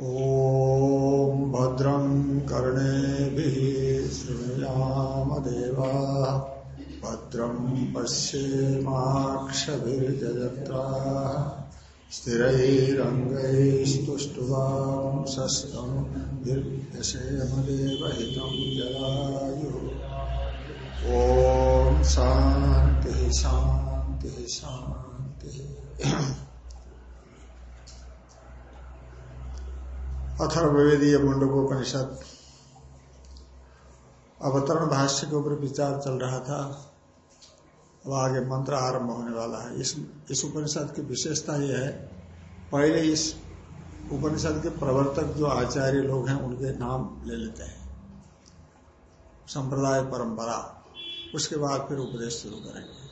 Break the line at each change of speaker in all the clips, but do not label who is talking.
ॐ भद्रं कर्णेभिः शृणुयामदेवा भद्रं पश्येमाक्षभिर्जयत्राः। स्थिरैरङ्गैस्तुष्टुवांसस्तम् निर्यसेमदेवहितं जलायुः। ॐ शान्तिः शान्तिः शान्तिः अथर्वेदीय मुंडकोपनिषद। अवतरण भाष्य के ऊपर विचार चल रहा था। अब आगे मंत्र आरंभ होने वाला है। इस इस उपनिषद की विशेषता यह है, पहले इस उपनिषद के प्रवर्तक जो आचार्य लोग हैं, उनके नाम ले लेते हैं। संप्रदाय परंपरा। उसके बाद फिर उपदेश शुरू करेंगे।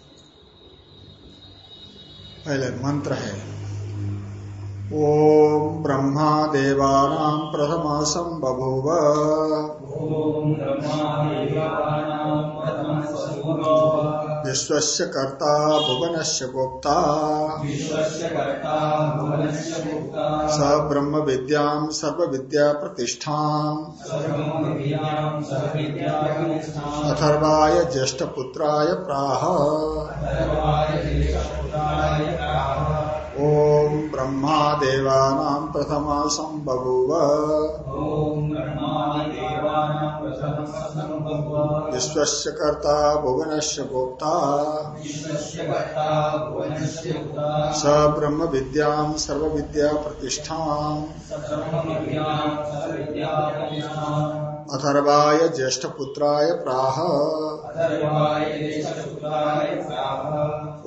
पहले मंत्र है। ओम ब्रह्मा देवानां प्रथमा संबभूव। विश्वस्य कर्ता भुवनस्य गोप्ता। स ब्रह्म विद्यां सर्व विद्या प्रतिष्ठाम् अथर्वाय ज्येष्ठ पुत्राय प्राह। ओम ब्रह्मा देवानां प्रथमा संबभूव। विश्वस्य कर्ता भुवनस्य गोप्ता स ब्रह्म विद्यां सर्व विद्या प्रतिष्ठाम्। अथर्वाय ज्येष्ठ पुत्राय प्राह।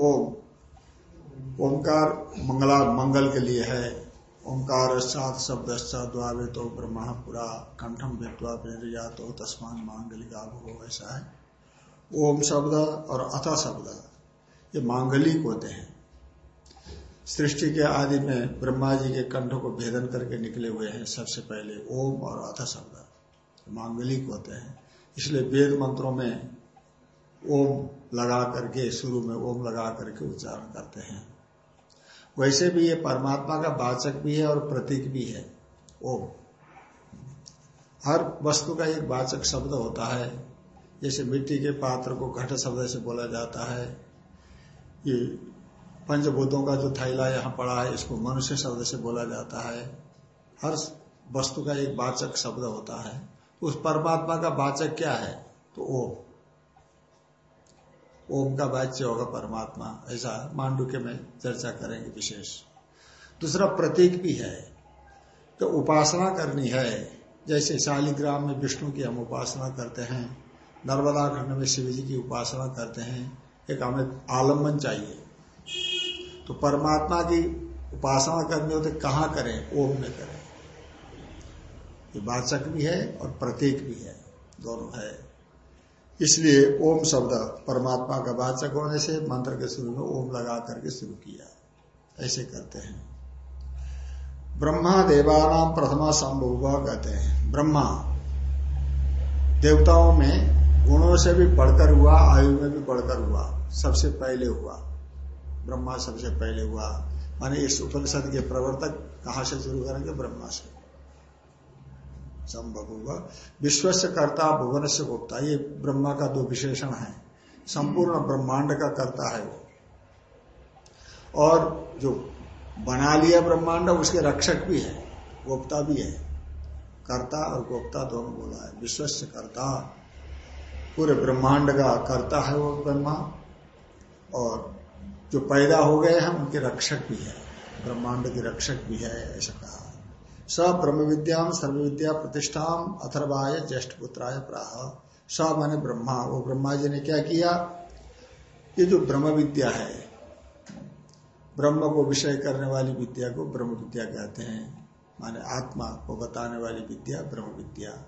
ओम। ओंकार मंगला मंगल के लिए है। ओंकार सात शब्द द्वावे तो ब्रह्म पुरा कंठम व्यक्वा तो तस्मान मांगलिका भो ऐसा है। ओम शब्द और अथ शब्द, ये मांगलिक होते हैं। सृष्टि के आदि में ब्रह्मा जी के कंठ को भेदन करके निकले हुए हैं सबसे पहले ओम और अथ शब्द मांगलिक होते हैं। इसलिए वेद मंत्रों में ओम लगा करके, शुरू में ओम लगा करके उच्चारण करते हैं। वैसे भी ये परमात्मा का वाचक भी है और प्रतीक भी है। ओम। हर वस्तु का एक वाचक शब्द होता है। जैसे मिट्टी के पात्र को घट शब्द से बोला जाता है। ये पंचभूतों का जो थैला यहाँ पड़ा है, इसको मनुष्य शब्द से बोला जाता है। हर वस्तु का एक वाचक शब्द होता है। उस परमात्मा का वाचक क्या है? तो ओम। ओम का वाच्य होगा परमात्मा, ऐसा मांडुक्य में चर्चा करेंगे विशेष। दूसरा प्रतीक भी है तो उपासना करनी है। जैसे शालिग्राम में विष्णु की हम उपासना करते हैं, नर्मदा खंड में शिव जी की उपासना करते हैं, एक हमें आलंबन चाहिए। तो परमात्मा की उपासना करनी हो तो कहाँ करें? ओम में करें। ये वाचक भी है और प्रतीक भी है, दोनों है। इसलिए ओम शब्द परमात्मा का वाचक होने से मंत्र के शुरू में ओम लगा करके शुरू किया ऐसे करते हैं। ब्रह्मा देवानाम प्रथमा संभव कहते हैं, ब्रह्मा, देवताओं में गुणों से भी बढ़कर हुआ, आयु में भी बढ़कर हुआ, सबसे पहले हुआ। ब्रह्मा सबसे पहले हुआ। माने इस उपनिषद के प्रवर्तक कहा से शुरू करेंगे? ब्रह्मा से। संभव विश्व से कर्ता भुवन से गुप्ता ये ब्रह्मा का दो विशेषण है। संपूर्ण ब्रह्मांड का कर्ता है वो। और जो बना लिया ब्रह्मांड उसके रक्षक भी है। गोप्ता भी है। कर्ता और गोप्ता दोनों बोला है। विश्व से कर्ता पूरे ब्रह्मांड का कर्ता है वो ब्रह्मा। और जो पैदा हो गए हैं उनके रक्षक भी है। ब्रह्मांड के रक्षक भी है ऐसा कहा। स ब्रह्म विद्या सर्व विद्या प्रतिष्ठा अथर्वाय ज्येष्ठ पुत्राय प्राह। स माने ब्रह्मा। वो ब्रह्मा जी ने क्या किया? ये जो ब्रह्म विद्या है, ब्रह्म को विषय करने वाली विद्या को ब्रह्म विद्या कहते हैं। माने आत्मा को बताने वाली विद्या ब्रह्म विद्या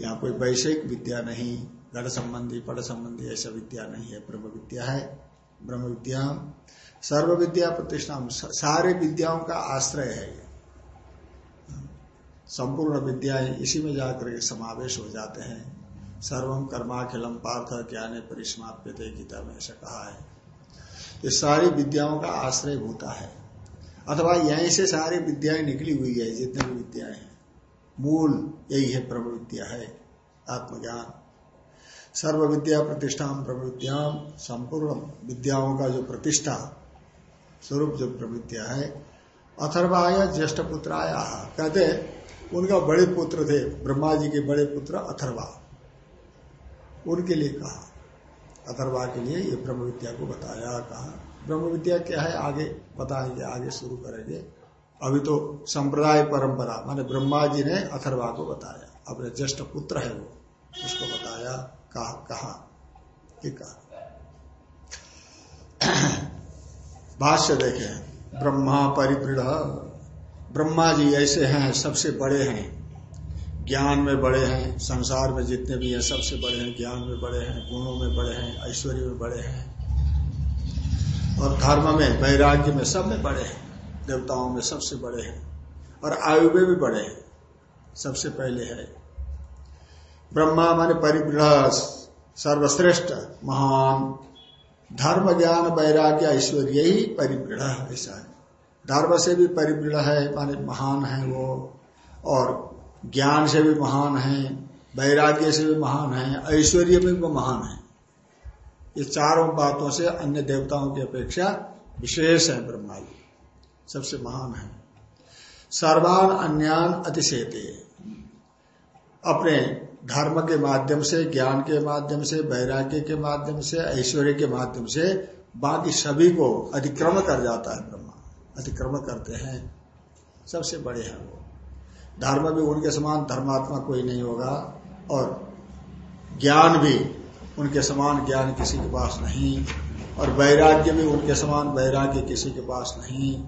यहाँ कोई वैषयिक विद्या नहीं, गढ़ संबंधी, पढ़ संबंधी ऐसा विद्या नहीं है। ब्रह्म विद्या है ब्रह्म विद्या सर्व विद्या प्रतिष्ठा सारे विद्याओं का आश्रय है संपूर्ण विद्याएँ इसी में जाकर के समावेश हो जाते हैं। सर्वम कर्माखिलम पार्थ ज्ञाने परिसमाप्य गीता में ऐसा कहा है। ये सारी विद्याओं का आश्रय होता है। अथवा यहीं से सारी विद्याएँ निकली हुई है, जितने भी विद्याएँ हैं। मूल यही है ब्रह्म विद्या है, आत्मज्ञान। सर्व विद्या प्रतिष्ठा ब्रह्म विद्या संपूर्ण विद्याओं का जो प्रतिष्ठा स्वरूप जो ब्रह्म है, अथर्वाय ज्येष्ठ पुत्र आया कहते उनका बड़े पुत्र थे, ब्रह्मा जी के बड़े पुत्र अथर्वा। उनके लिए कहा। अथर्वा के लिए ये ब्रह्म विद्या को बताया, कहा। ब्रह्म विद्या क्या है? आगे बताएँगे, आगे शुरू करेंगे। अभी तो संप्रदाय परंपरा, माने ब्रह्मा जी ने अथर्वा को बताया। अपने ज्येष्ठ पुत्र है वो, उसको बताया, कहा कहा भाष्य देखे, ब्रह्मा परिवृढ़ ब्रह्मा जी ऐसे हैं, सबसे बड़े हैं। ज्ञान में बड़े हैं, संसार में जितने भी हैं, सबसे बड़े हैं। ज्ञान में बड़े हैं, गुणों में बड़े हैं, ऐश्वर्य में बड़े हैं। और धर्म में, वैराग्य में सब में बड़े हैं। देवताओं में सबसे बड़े हैं। और आयु में भी बड़े हैं। सबसे पहले है। ब्रह्मा माने परिवृढ़ सर्वश्रेष्ठ, महान। धर्म, ज्ञान, वैराग्य, ऐश्वर्य ही परिवृढ़ ऐसा है धर्म से भी परिवृढ़ है, माने महान है वो, और ज्ञान से भी महान है, वैराग्य से भी महान है, ऐश्वर्य में भी महान है। ये चारों बातों से अन्य देवताओं की अपेक्षा विशेष है ब्रह्मा जी सबसे महान है। सर्वान अन्यान अतिशेते। अपने धर्म के माध्यम से, ज्ञान के माध्यम से, वैराग्य के माध्यम से, ऐश्वर्य के माध्यम से बाकी सभी को अतिक्रमण कर जाता है अतिक्रमण करते हैं। सबसे बड़े हैं वो। धर्म भी उनके समान, धर्मात्मा कोई नहीं होगा। और ज्ञान भी उनके समान, ज्ञान किसी के पास नहीं। और वैराग्य भी उनके समान, वैराग्य किसी के पास नहीं।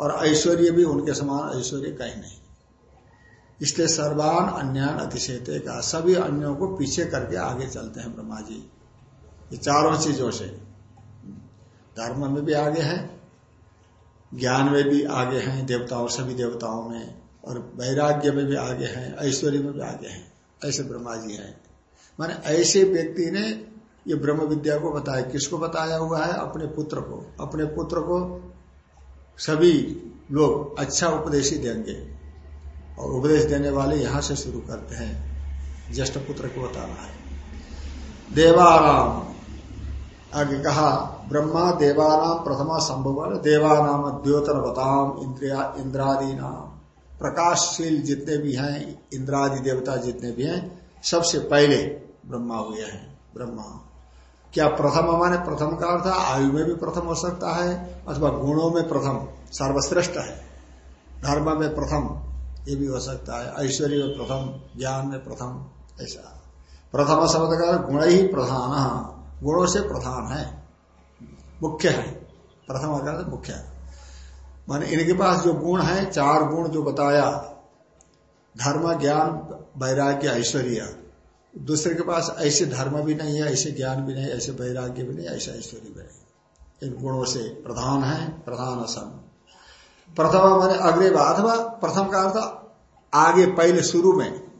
और ऐश्वर्य भी उनके समान, ऐश्वर्य कहीं नहीं। इसलिए सर्वान अन्यान अतिशेते का, सभी अन्यों को पीछे करके आगे चलते हैं ब्रह्मा जी। ये चारों चीज़ों से। धर्म में भी आगे हैं ज्ञान में भी आगे हैं, देवताओं, सभी देवताओं में, और वैराग्य में भी आगे हैं, ऐश्वर्य में भी आगे हैं, ऐसे ब्रह्मा जी हैं। माने ऐसे व्यक्ति ने ये ब्रह्म विद्या को बताया, किसको बताया हुआ है? अपने पुत्र को। अपने पुत्र को सभी लोग अच्छा उपदेश ही देंगे, और उपदेश देने वाले यहाँ से शुरू करते हैं ज्येष्ठ पुत्र को बताना है। देवाराम। आगे कहा, ब्रह्मा देवानाम प्रथमा संभव देवानाम द्योतन बताम इंद्रिया इंद्रादी नाम प्रकाशशील जितने भी हैं, इंद्रादि देवता जितने भी हैं, सबसे पहले ब्रह्मा हुए हैं। ब्रह्मा। क्या प्रथम हमारे प्रथम का अर्थ, आयु में भी प्रथम हो सकता है, अथवा गुणों में प्रथम, सर्वश्रेष्ठ है। धर्म में प्रथम, ये भी हो सकता है। ऐश्वर्य में प्रथम, ज्ञान में प्रथम, ऐसा। प्रथम शब्द का गुण ही प्रधान। गुणों से प्रधान है। मुख्य है। प्रथम का मुख्य है। माने इनके पास जो गुण है, चार गुण जो बताया, धर्म, ज्ञान, वैराग्य, ऐश्वर्य। दूसरे के पास ऐसे धर्म भी नहीं है, ऐसे ज्ञान भी नहीं, ऐसे वैराग्य भी नहीं, ऐसे ऐश्वर्य भी नहीं। इन गुणों से प्रधान है, प्रधान असम। प्रथम माने अग्रे अथवा प्रथम का अर्थ आगे, पहले शुरू में।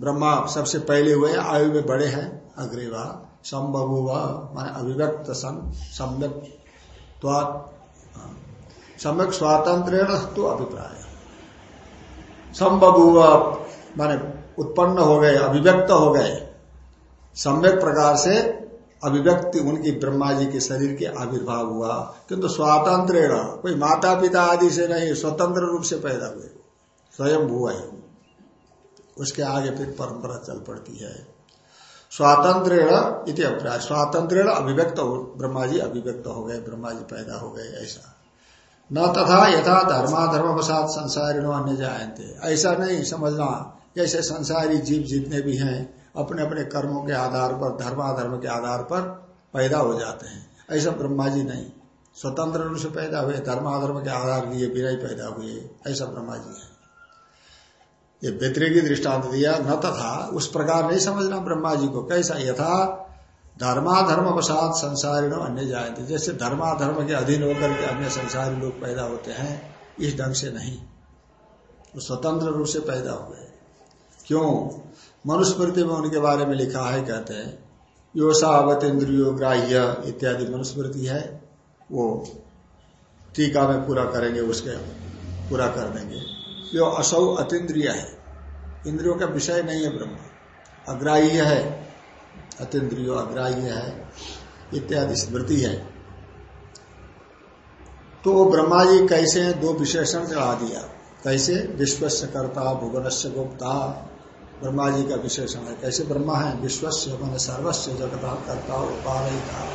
ब्रह्मा सबसे पहले हुए आयु में बड़े हैं अग्रेवा संभव माने अभिव्यक्त सन सम्यक सम्यक स्वातंत्र तो अभिप्राय। संबबुआ माने उत्पन्न हो गए, अभिव्यक्त हो गए, सम्यक प्रकार से अभिव्यक्ति उनकी ब्रह्मा जी के शरीर के आविर्भाव हुआ। किंतु स्वातंत्र कोई माता पिता आदि से नहीं, स्वतंत्र रूप से पैदा हुए। स्वयं हुआ है उसके आगे फिर परंपरा चल पड़ती है। स्वातंत्र अभिप्राय। स्वातंत्र अभिव्यक्त हो ब्रह्मा जी अभिव्यक्त हो गए ब्रह्मा जी पैदा हो गए, ऐसा। न तथा यथा धर्माधर्म वसात संसारी नो अन्य जायते ऐसा नहीं समझना जैसे संसारी जीव जितने भी हैं अपने अपने कर्मों के आधार पर, धर्माधर्म के आधार पर पैदा हो जाते हैं। ऐसा ब्रह्मा जी नहीं। स्वतंत्र रूप से पैदा हुए, धर्माधर्म के आधार लिए बिना पैदा हुए, ऐसा ब्रह्मा जी है। ये व्यतिरिकी दृष्टांत दिया, न तथा, उस प्रकार नहीं समझना ब्रह्मा जी को। कैसा? यथा धर्माधर्म वसात संसारी अन्य जाए जैसे धर्माधर्म के अधीन होकर के अन्य संसारी लोग पैदा होते हैं, इस ढंग से नहीं। वो स्वतंत्र रूप से पैदा हुए क्यों? मनुस्मृति में उनके बारे में लिखा है, कहते हैं योषावत इंद्रियो ग्राह्य इत्यादि मनुस्मृति है। वो टीका में पूरा करेंगे, उसके पूरा कर देंगे। जो असौ अतिद्रिय है। इंद्रियों का विषय नहीं है ब्रह्म। अग्राह्य है। अतिद्रियो अग्राह्य है। इत्यादि स्मृति है। तो वो ब्रह्मा जी कैसे दो विशेषण चढ़ा दिया कैसे? विश्वस्य कर्ता भुवनस्य गुप्ता। ब्रह्मा जी का विशेषण है। कैसे ब्रह्मा है? विश्वस्य मन सर्वस्व जगता कर्ता उपालयिता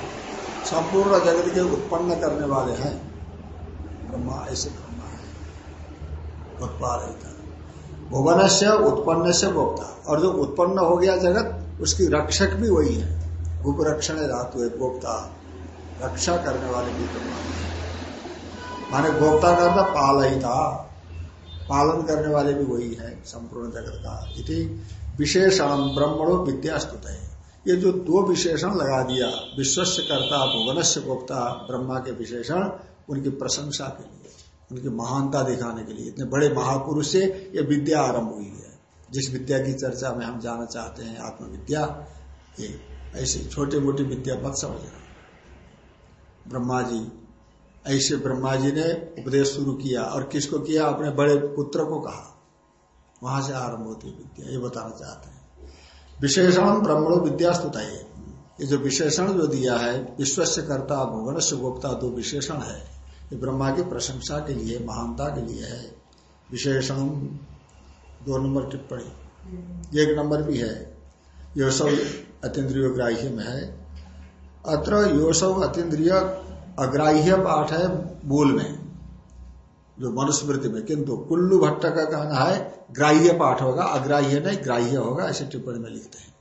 संपूर्ण जगत के उत्पन्न करने वाले हैं। ब्रह्मा ऐसे है। भुवन से उत्पन्न से गोप्ता और जो उत्पन्न हो गया जगत, उसकी रक्षक भी वही है। उपरक्षण धातु है गोप्ता रक्षा करने वाले भी ब्रह्मा माने गोप्ता का था पालन करने वाले भी वही है, संपूर्ण जगत का। इति विशेषण ब्रह्मणो विद्यास्तुत है ये जो दो विशेषण लगा दिया, विश्वस्य कर्ता, भुवनस्य गोप्ता ब्रह्मा के विशेषण, उनकी प्रशंसा के लिए। उनकी महानता दिखाने के लिए। इतने बड़े महापुरुष से ये विद्या आरंभ हुई है। जिस विद्या की चर्चा में हम जाना चाहते हैं, आत्मविद्या, ये ऐसी छोटी मोटी विद्या मत समझना। ब्रह्मा जी, ऐसे ब्रह्मा जी ने उपदेश शुरू किया और किसको किया? अपने बड़े पुत्र को कहा। वहाँ से आरंभ होती है विद्या, ये बताना चाहते हैं। विशेषण ब्रह्मणो विद्यास्तुता ये जो विशेषण जो दिया है विश्व से कर्ता भुवन से गोप्ता दो विशेषण है। ये ब्रह्मा की प्रशंसा के लिए, महानता के लिए है। विशेषण दो नंबर टिप्पणी। एक नंबर भी है योसव अतीन्द्रिय ग्राह्य में है। अत्र योसव अतीन्द्रिय अग्राह्य पाठ है मूल में। जो मनुस्मृति में, किंतु कुल्लू भट्ट का कहना है, ग्राह्य पाठ होगा, अग्राह्य नहीं, ग्राह्य होगा, ऐसे टिप्पणी में लिखते हैं।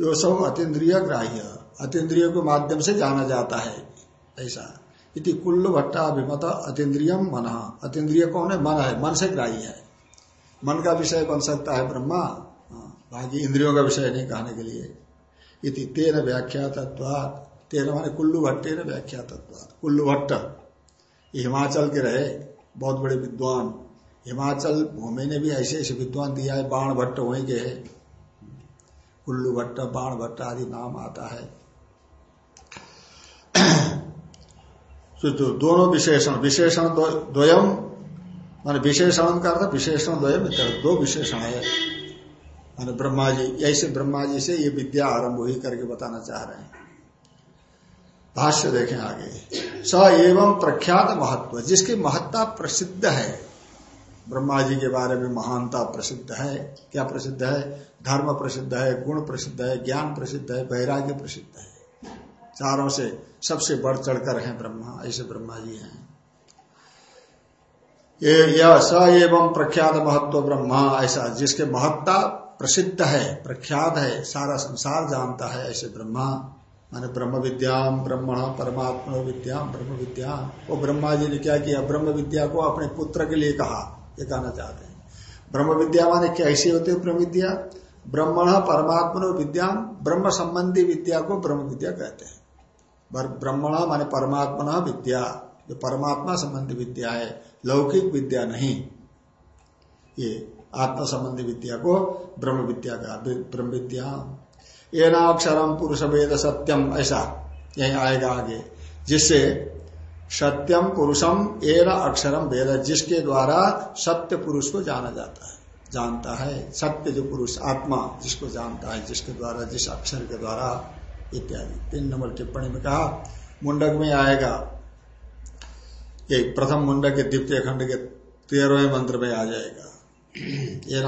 यो सब अतीन्द्रिय ग्राह्य, अतीन्द्रिय के माध्यम से जाना जाता है, ऐसा। इति कुल्लु भट्टा अभिमत अतीन्द्रियम मन। अतीन्द्रिय कौन है? मन है। मन से ग्राही है। मन का विषय बन सकता है ब्रह्मा। हाँ, बाकी इंद्रियों का विषय नहीं कहने के लिए। इति तेन व्याख्या तत्वात तेन माने कुल्लू भट्टे ने व्याख्या तत्वात कुल्लू भट्ट। हिमाचल के रहे। बहुत बड़े विद्वान। हिमाचल भूमि ने भी ऐसे ऐसे विद्वान दिया है। बाण भट्ट वहीं के है। कुल्लू भट्ट बाण भट्ट आदि नाम आता है। तो दोनों विशेषण विशेषण द्वयम, मान विशेषण का अर्थ विशेषण द्वयम दो विशेषण है। मान ब्रह्मा जी ऐसे ब्रह्मा जी से ये विद्या आरंभ हुई करके बताना चाह रहे हैं। भाष्य देखें आगे। स एवं प्रख्यात महत्व, जिसकी महत्ता प्रसिद्ध है ब्रह्मा जी के बारे में महानता प्रसिद्ध है। क्या प्रसिद्ध है? धर्म प्रसिद्ध है, गुण प्रसिद्ध है, ज्ञान प्रसिद्ध है, वैराग्य प्रसिद्ध है। चारों से, सबसे बढ़ चढ़कर हैं ब्रह्मा, ऐसे ब्रह्मा जी हैं। ये, यह स एवं प्रख्यात महत्व ब्रह्मा, ऐसा, जिसके महत्ता प्रसिद्ध है, प्रख्यात है, सारा संसार जानता है, ऐसे ब्रह्मा। माने ब्रह्म विद्या ब्रह्मण परमात्मा विद्या ब्रह्म विद्या वो ब्रह्मा जी ने क्या किया? ब्रह्म विद्या को अपने पुत्र के लिए कहा, ये कहना चाहते हैं। ब्रह्म विद्या माने कैसी होती है ब्रह्म विद्या ब्रह्मण परमात्मा विद्या, ब्रह्म संबंधी विद्या को ब्रह्म विद्या कहते हैं। ब्रह्मणा माने परमात्मा विद्या। जो परमात्मा संबंधी विद्या है, लौकिक विद्या नहीं। ये आत्मा संबंधी विद्या को ब्रह्म विद्या का, ब्रह्म विद्या। ये नाक्षरम पुरुष वेद सत्यम, ऐसा यही आएगा आगे। जिससे सत्यम पुरुषम, एन अक्षरम वेद, जिसके द्वारा सत्य पुरुष को जाना जाता है, जानता है। सत्य जो पुरुष, आत्मा जिसको जानता है, जिसके द्वारा, जिस अक्षर के द्वारा इत्यादि। तीन नंबर टिप्पणी में कहा, मुंडक में आएगा। ये प्रथम मुंडक के द्वितीय खंड के तेरहवें मंत्र में आ जाएगा। ये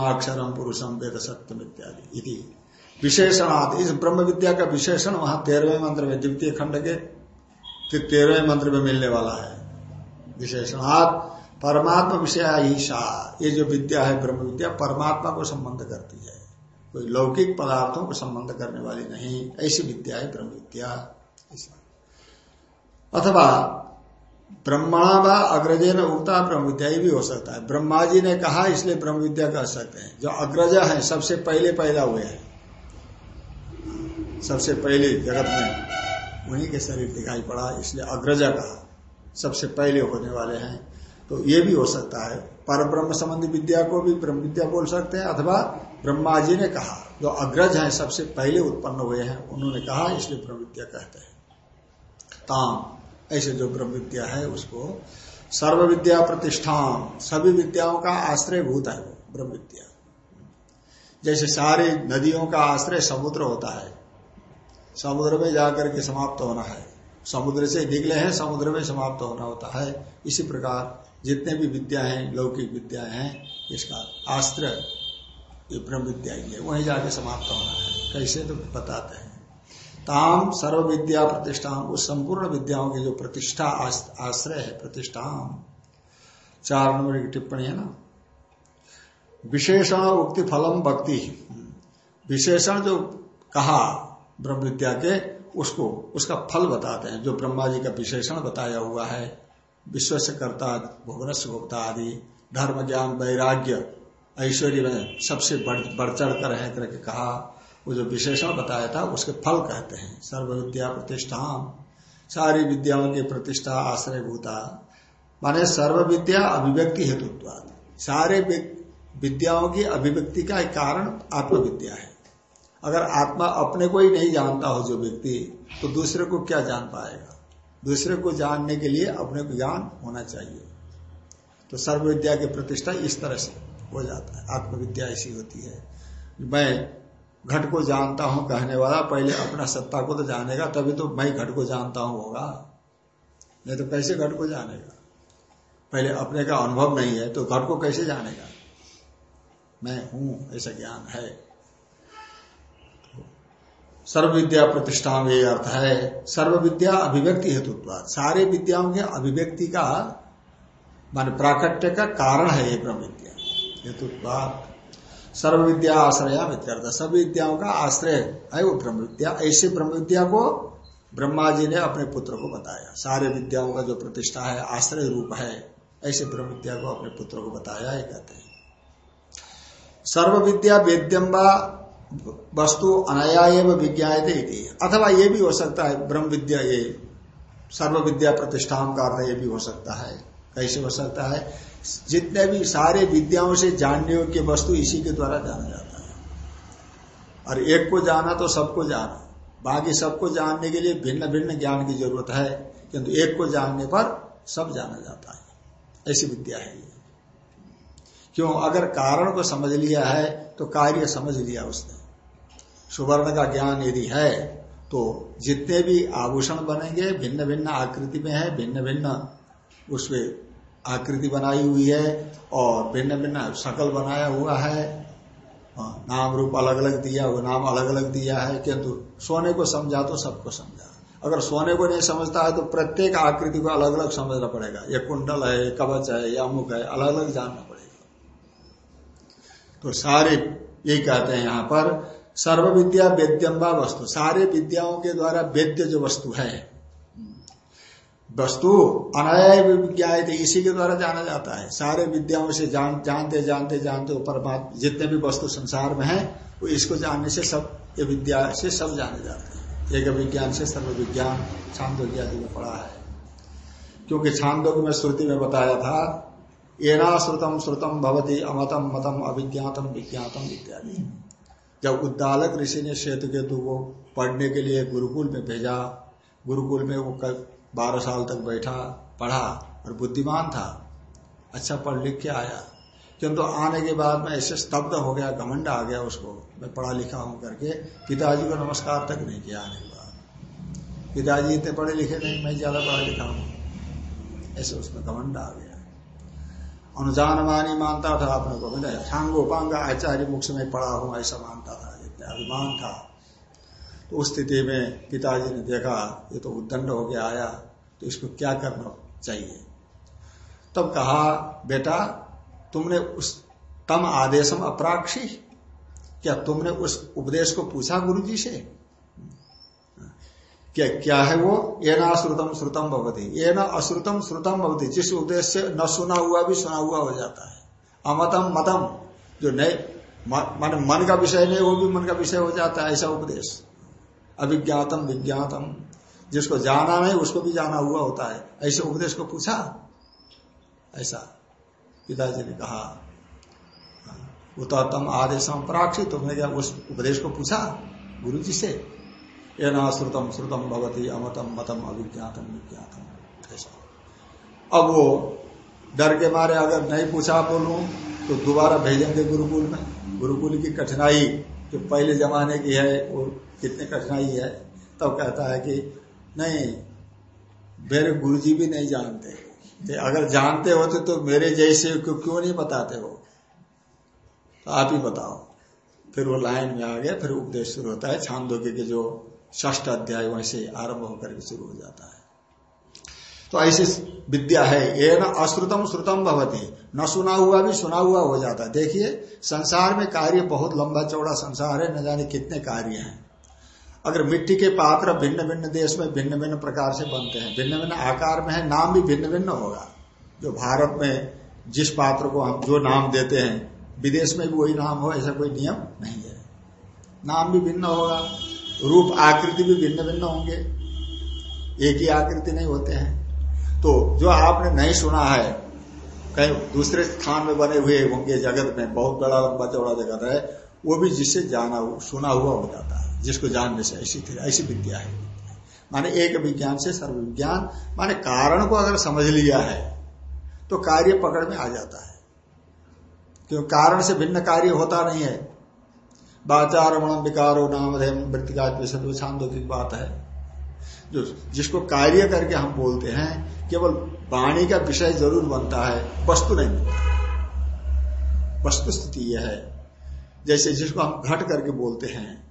पुरुषम वेद सत्यम इत्यादि इति। विशेषणार्थ इस ब्रह्म विद्या का विशेषण वहाँ तेरहवें मंत्र में, द्वितीय खंड के तेरहवें मंत्र में मिलने वाला है। विशेषणार्थ परमात्मा विषय ईशा। ये जो विद्या है ब्रह्म विद्या, परमात्मा को संबंध करती है। कोई लौकिक पदार्थों को संबंध करने वाली नहीं, ऐसी विद्या है ब्रह्म विद्या अथवा, ब्रह्मणा व अग्रजे ने उगता ब्रह्म विद्या भी हो सकता है। ब्रह्मा जी ने कहा, इसलिए ब्रह्म विद्या कह सकते हैं। जो अग्रजा है, सबसे पहले पैदा हुए हैं। सबसे पहले जगत में। उन्हीं के शरीर दिखाई पड़ा, इसलिए अग्रजा कहा। सबसे पहले होने वाले हैं। तो ये भी हो सकता है। पर ब्रह्म संबंधी विद्या को भी ब्रह्म विद्या बोल सकते हैं, अथवा ब्रह्मा जी ने कहा, जो अग्रज हैं, सबसे पहले उत्पन्न हुए हैं, उन्होंने कहा, इसलिए ब्रह्म विद्या कहते हैं। ताम, ऐसे जो ब्रह्म विद्या है, उसको सर्व विद्या प्रतिष्ठान, सभी विद्याओं का आश्रय भूत है वो ब्रह्म विद्या जैसे सारी नदियों का आश्रय समुद्र होता है, समुद्र में जाकर के समाप्त होना है, समुद्र से निकले हैं, समुद्र में समाप्त होना होता है। इसी प्रकार, जितने भी विद्या हैं, लौकिक विद्या हैं, इसका आश्रय ये ब्रह्म विद्या ही है। वहीं जाके समाप्त होना है। कैसे तो बताते हैं। ताम सर्व विद्या प्रतिष्ठा उस संपूर्ण विद्याओं की जो प्रतिष्ठा आश्रय है प्रतिष्ठा चार नंबर की टिप्पणी है ना? विशेषण उक्ति फलम भक्ति। विशेषण जो कहा ब्रह्म विद्या के, उसको, उसका फल बताते हैं। जो ब्रह्मा जी का विशेषण बताया हुआ है विश्व कर्ता से भोक्ता आदि धर्म ज्ञान वैराग्य ऐश्वर्य में सबसे बढ़ बढ़ चढ़ कर है करके कहा, वो जो विशेषण बताया था, उसके फल कहते हैं। सर्व विद्या प्रतिष्ठा सारी विद्याओं की प्रतिष्ठा आश्रय भूता। माने सर्व विद्या अभिव्यक्ति हेतु सारे विद्याओं की अभिव्यक्ति का एक कारण आत्मविद्या है। अगर आत्मा अपने को ही नहीं जानता हो जो व्यक्ति तो दूसरे को क्या जान पाएगा? दूसरे को जानने के लिए अपने को ज्ञान होना चाहिए। तो सर्व विद्या की प्रतिष्ठा इस तरह से। हो जाता है। आत्मविद्या ऐसी होती है। मैं घट को जानता हूँ कहने वाला, पहले अपना सत्ता को तो जानेगा, तभी तो मैं घट को जानता हूँ होगा। नहीं तो कैसे घट को जानेगा? पहले अपने का अनुभव नहीं है तो घट को कैसे जानेगा? मैं हूँ, ऐसा ज्ञान है। सर्व विद्या प्रतिष्ठा में अर्थ है। सर्व विद्या अभिव्यक्ति हेतु सारे विद्याओं के अभिव्यक्ति का, मान प्राकट्य का कारण है ये ब्रह्म विद्या हेतु सर्व विद्या आश्रया विद्यार्थ। सभी विद्याओं का आश्रय है वो ब्रह्म विद्या ऐसे ब्रह्म विद्या को ब्रह्मा जी ने अपने पुत्र को बताया। सारे विद्याओं का जो प्रतिष्ठा है, आश्रय रूप है, ऐसे ब्रह्म विद्या को अपने पुत्र को बताया है, कहते हैं। सर्व विद्या वेद्यम्बा वस्तु अनया एवं विज्ञाते अथवा ये भी हो सकता है ब्रह्म विद्या ये सर्व विद्या प्रतिष्ठान का अर्थ ये भी हो सकता है। कैसे हो सकता है। जितने भी सारे विद्याओं से जानने योग्य वस्तु इसी के द्वारा जाना जाता है। और एक को जाना तो सबको जाना। बाकी सबको जानने के लिए भिन्न भिन्न ज्ञान की ज़रूरत है, किंतु एक को जानने पर सब जाना जाता है। ऐसी विद्या है ये। क्यों? अगर कारण को समझ लिया है तो कार्य समझ लिया उसने। सुवर्ण का ज्ञान यदि है तो जितने भी आभूषण बनेंगे भिन्न भिन्न आकृति में है भिन्न भिन्न उसमें आकृति बनाई हुई है और भिन्न भिन्न शकल बनाया हुआ है। हाँ, नाम रूप अलग अलग दिया हुआ नाम अलग अलग दिया है किंतु सोने को समझा तो सबको समझा। अगर सोने को नहीं समझता है तो प्रत्येक आकृति को अलग अलग समझना पड़ेगा। ये कुंडल है ये कवच है या मुख है अलग अलग जानना पड़ेगा। तो सारे यही कहते हैं यहाँ पर सर्व विद्या वेद्यम्बा वस्तु। सारे विद्याओं के द्वारा वेद्य जो वस्तु है वस्तु अनय विज्ञा इसी के द्वारा जाना जाता है। सारे विद्याओं से जान, जानते जानते जानते ऊपर बात, जितने भी वस्तु संसार में है, वो इसको जानने से सब, ये विद्या से सब जाने जाते हैं। एक विज्ञान से सर्व विज्ञान छांदोग्य आदि में पढ़ा है। क्योंकि छांदोग में श्रुति में बताया था एना श्रुतम श्रुतम भवती अमतम मतम अभिज्ञातम विज्ञातम इत्यादि। जब उद्दालक ऋषि ने श्वेत केतु को पढ़ने के लिए गुरुकुल में भेजा, गुरुकुल में वो बारह साल तक बैठा, पढ़ा और बुद्धिमान था। अच्छा पढ़ लिख के आया। किंतु आने के बाद में ऐसे स्तब्ध हो गया, घमंड आ गया उसको। मैं पढ़ा लिखा हूँ करके पिताजी को नमस्कार तक नहीं किया आने के बाद। पिताजी इतने पढ़े लिखे नहीं, मैं ज़्यादा पढ़ा लिखा हूँ। ऐसे उसमें घमंड आ गया। अनुजान मानी मानता था, अपने को मैंने सांगोपांग आचार्य मुख से मैं पढ़ा हूँ, ऐसा मानता था इतना अभिमान था। तो उस स्थिति में पिताजी ने देखा, ये तो उद्दंड हो गया, आया तो इसको क्या करना चाहिए? तब कहा, बेटा, तुमने उस तम आदेशम अप्राक्षी, क्या तुमने उस उपदेश को पूछा गुरु जी से? क्या क्या है वो? ये ना श्रुतम श्रुतम भवती। ये ना अश्रुतम श्रुतम भवती। जिस उपदेश से न सुना हुआ भी सुना हुआ हो जाता है। अमतम मतम, जो नहीं मन मन का विषय नहीं, वो भी मन का विषय हो जाता है, ऐसा उपदेश। अभिज्ञातम विज्ञातम। जिसको जाना नहीं, उसको भी जाना हुआ होता है। ऐसे उपदेश को पूछा? ऐसा। पिताजी ने कहा उतम आदेश प्राक्षी, तुमने क्या उस उपदेश को पूछा गुरु जी से? ये श्रुतम श्रुतम भगवती अमतम मतम अभिज्ञातम विज्ञातम। ऐसा। अब वो डर के मारे अगर नहीं पूछा बोलू तो दोबारा भेजेंगे गुरुकुल में। गुरुकुल की कठिनाई जो पहले जमाने की है वो कितनी कठिनाई है, तब तो कहता है कि नहीं, मेरे गुरुजी भी नहीं जानते। तो अगर जानते होते तो मेरे जैसे को क्यों नहीं बताते हो तो आप ही बताओ। फिर वो लाइन में आ गया, फिर उपदेश शुरू होता है। छांदोग्य के जो ष्ठ अध्याय, वहीं से आरंभ होकर के शुरू हो जाता है। तो ऐसी विद्या है। ये न अश्रुतम श्रुतम भवती। न सुना हुआ भी सुना हुआ हो जाता है। देखिए, संसार में कार्य बहुत लंबा चौड़ा संसार है, न जाने कितने कार्य हैं। अगर मिट्टी के पात्र भिन्न भिन्न देश में भिन्न भिन्न प्रकार से बनते हैं, भिन्न भिन्न आकार में है, नाम भी भिन्न भिन्न होगा। जो भारत में जिस पात्र को हम जो नाम देते हैं, विदेश में भी वही नाम हो, ऐसा कोई नियम नहीं है। नाम भी भिन्न होगा, रूप आकृति भी भिन्न भिन्न होंगे। एक ही आकृति नहीं होते हैं। तो जो आपने नहीं सुना है, कहीं दूसरे स्थान में बने हुए होंगे, जगत में बहुत बड़ा लंबा चौड़ा जगत है, वो भी जिससे जाना, सुना हुआ हो जाता है, जिसको जानने से ऐसी ऐसी विद्या है। माने एक विज्ञान से सर्व विज्ञान माने कारण को अगर समझ लिया है तो कार्य पकड़ में आ जाता है। क्यों? कारण से भिन्न कार्य होता नहीं है। बाचार मणम विकारो नाम मृतिका छांदो की बात है। जो जिसको कार्य करके हम बोलते हैं, केवल वाणी का विषय ज़रूर बनता है, वस्तु नहीं बनता। वस्तु स्थिति यह है। जैसे जिसको हम घट करके बोलते हैं,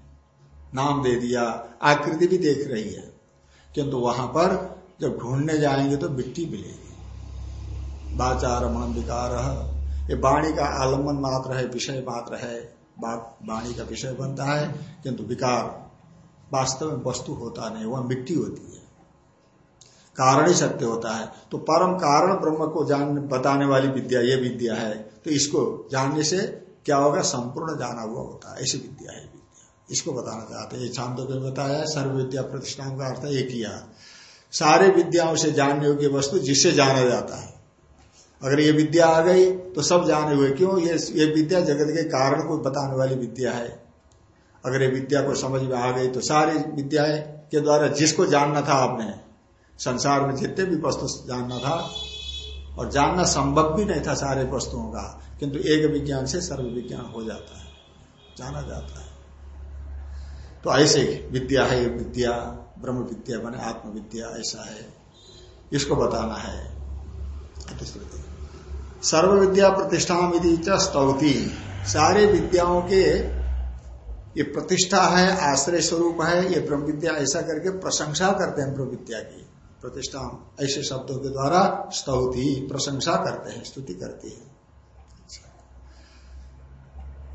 नाम दे दिया, आकृति भी देख रही है, किंतु वहाँ पर जब ढूँढने जाएँगे तो मिट्टी मिलेगी। बाचार मन विकार, ये वाणी का आलंबन मात्र है, विषय मात्र है वाणी का विषय बनता है, किंतु विकार वास्तव में वस्तु होता नहीं, वह मिट्टी होती है। कारण ही सत्य होता है। तो परम कारण ब्रह्म को जान, बताने वाली विद्या, ये विद्या है। तो इसको जानने से क्या होगा? संपूर्ण जाना हुआ होता है। ऐसी विद्या है विद्या। इसको बताना चाहते हैं। शांतो ने बताया, सर्व विद्या प्रतिष्ठान का अर्थ एक किया। सारे विद्याओं से जानने योग्य वस्तु जिससे जाना जाता है। अगर ये विद्या आ गई तो सब जाने हुए। क्यों? ये ये विद्या जगत के कारण को बताने वाली विद्या है। अगर ये विद्या को समझ में आ गई तो सारी विद्याएँ के द्वारा जिसको जानना था आपने, संसार में जितने भी वस्तु जानना था, और जानना संभव भी नहीं था सारे वस्तुओं का, किंतु एक विज्ञान से सर्व विज्ञान हो जाता है, जाना जाता है। तो ऐसे विद्या है विद्या, ब्रह्म विद्या बने, आत्मविद्या ऐसा है। इसको बताना है। सर्व विद्या प्रतिष्ठा स्तौती। सारे विद्याओं के ये प्रतिष्ठा है, आश्रय स्वरूप है, ये ब्रह्म विद्या ऐसा करके प्रशंसा करते हैं ब्रह्म विद्या की। प्रतिष्ठा ऐसे शब्दों के द्वारा स्तौती, प्रशंसा करते हैं, स्तुति करती है।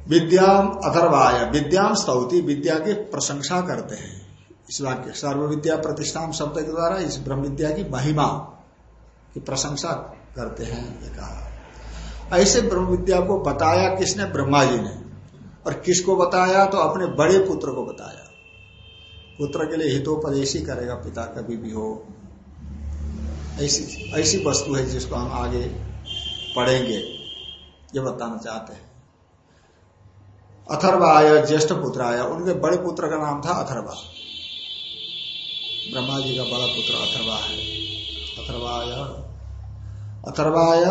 विद्याम अथर्वाय, विद्याम स्तौती, विद्या की प्रशंसा करते हैं। इस वाक्य सर्व विद्या प्रतिष्ठान शब्द के द्वारा इस ब्रह्म विद्या की महिमा, की प्रशंसा करते हैं, ये कहा। ऐसे ब्रह्म विद्या को बताया किसने? ब्रह्मा जी ने। और किसको बताया? तो अपने बड़े पुत्र को बताया। पुत्र के लिए हितोपदेश ही करेगा, पिता कभी भी हो। ऐसी ऐसी वस्तु है जिसको हम आगे पढ़ेंगे। ये बताना चाहते हैं। अथर्वा आया ज्येष्ठ पुत्र आया उनके बड़े पुत्र का नाम था अथर्वा। ब्रह्मा जी का बड़ा पुत्र अथर्वा है। अथर्वाया, अथर्वाय,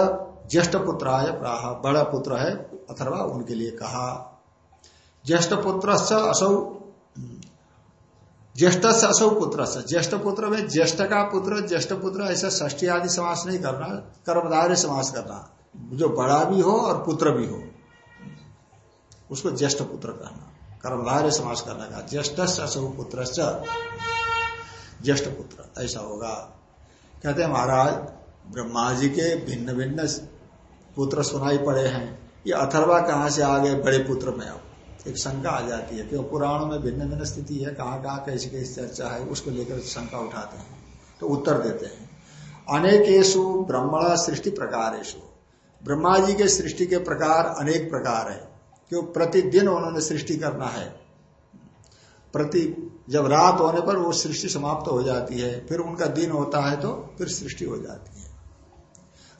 ज्येष्ठ पुत्राय, प्राह, बड़ा पुत्र है अथर्वा, उनके लिए कहा। ज्येष्ठ पुत्र असौ ज्येष्ठ से असौ पुत्र से ज्येष्ठ पुत्र में ज्येष्ठ का पुत्र ज्येष्ठ पुत्र ऐसा ष्टी आदि समास नहीं करना, कर्मधार्य समास करना। जो बड़ा भी हो और पुत्र भी हो, उसको ज्येष्ठ पुत्र कहना, कर्मधार्य समास करना का। ज्येष्ठ से असौ पुत्र ज्येष्ठ पुत्र ऐसा होगा। कहते हैं, महाराज ब्रह्मा जी के भिन्न भिन्न पुत्र सुनाई पड़े हैं। ये अथर्वा कहाँ से आ गए? बड़े पुत्र में अब एक शंका आ जाती है क्यों पुराणों में भिन्न भिन्न स्थिति है, कहाँ कहाँ कैसी कैसी चर्चा है, उसको लेकर शंका उठाते हैं तो उत्तर देते हैं। अनेकेशु ब्रह्मणा सृष्टि प्रकारेशु ब्रह्मा जी के सृष्टि के प्रकार अनेक प्रकार है, क्यों प्रतिदिन उन्होंने सृष्टि करना है। प्रति जब रात होने पर वो सृष्टि समाप्त हो जाती है, फिर उनका दिन होता है तो फिर सृष्टि हो जाती है।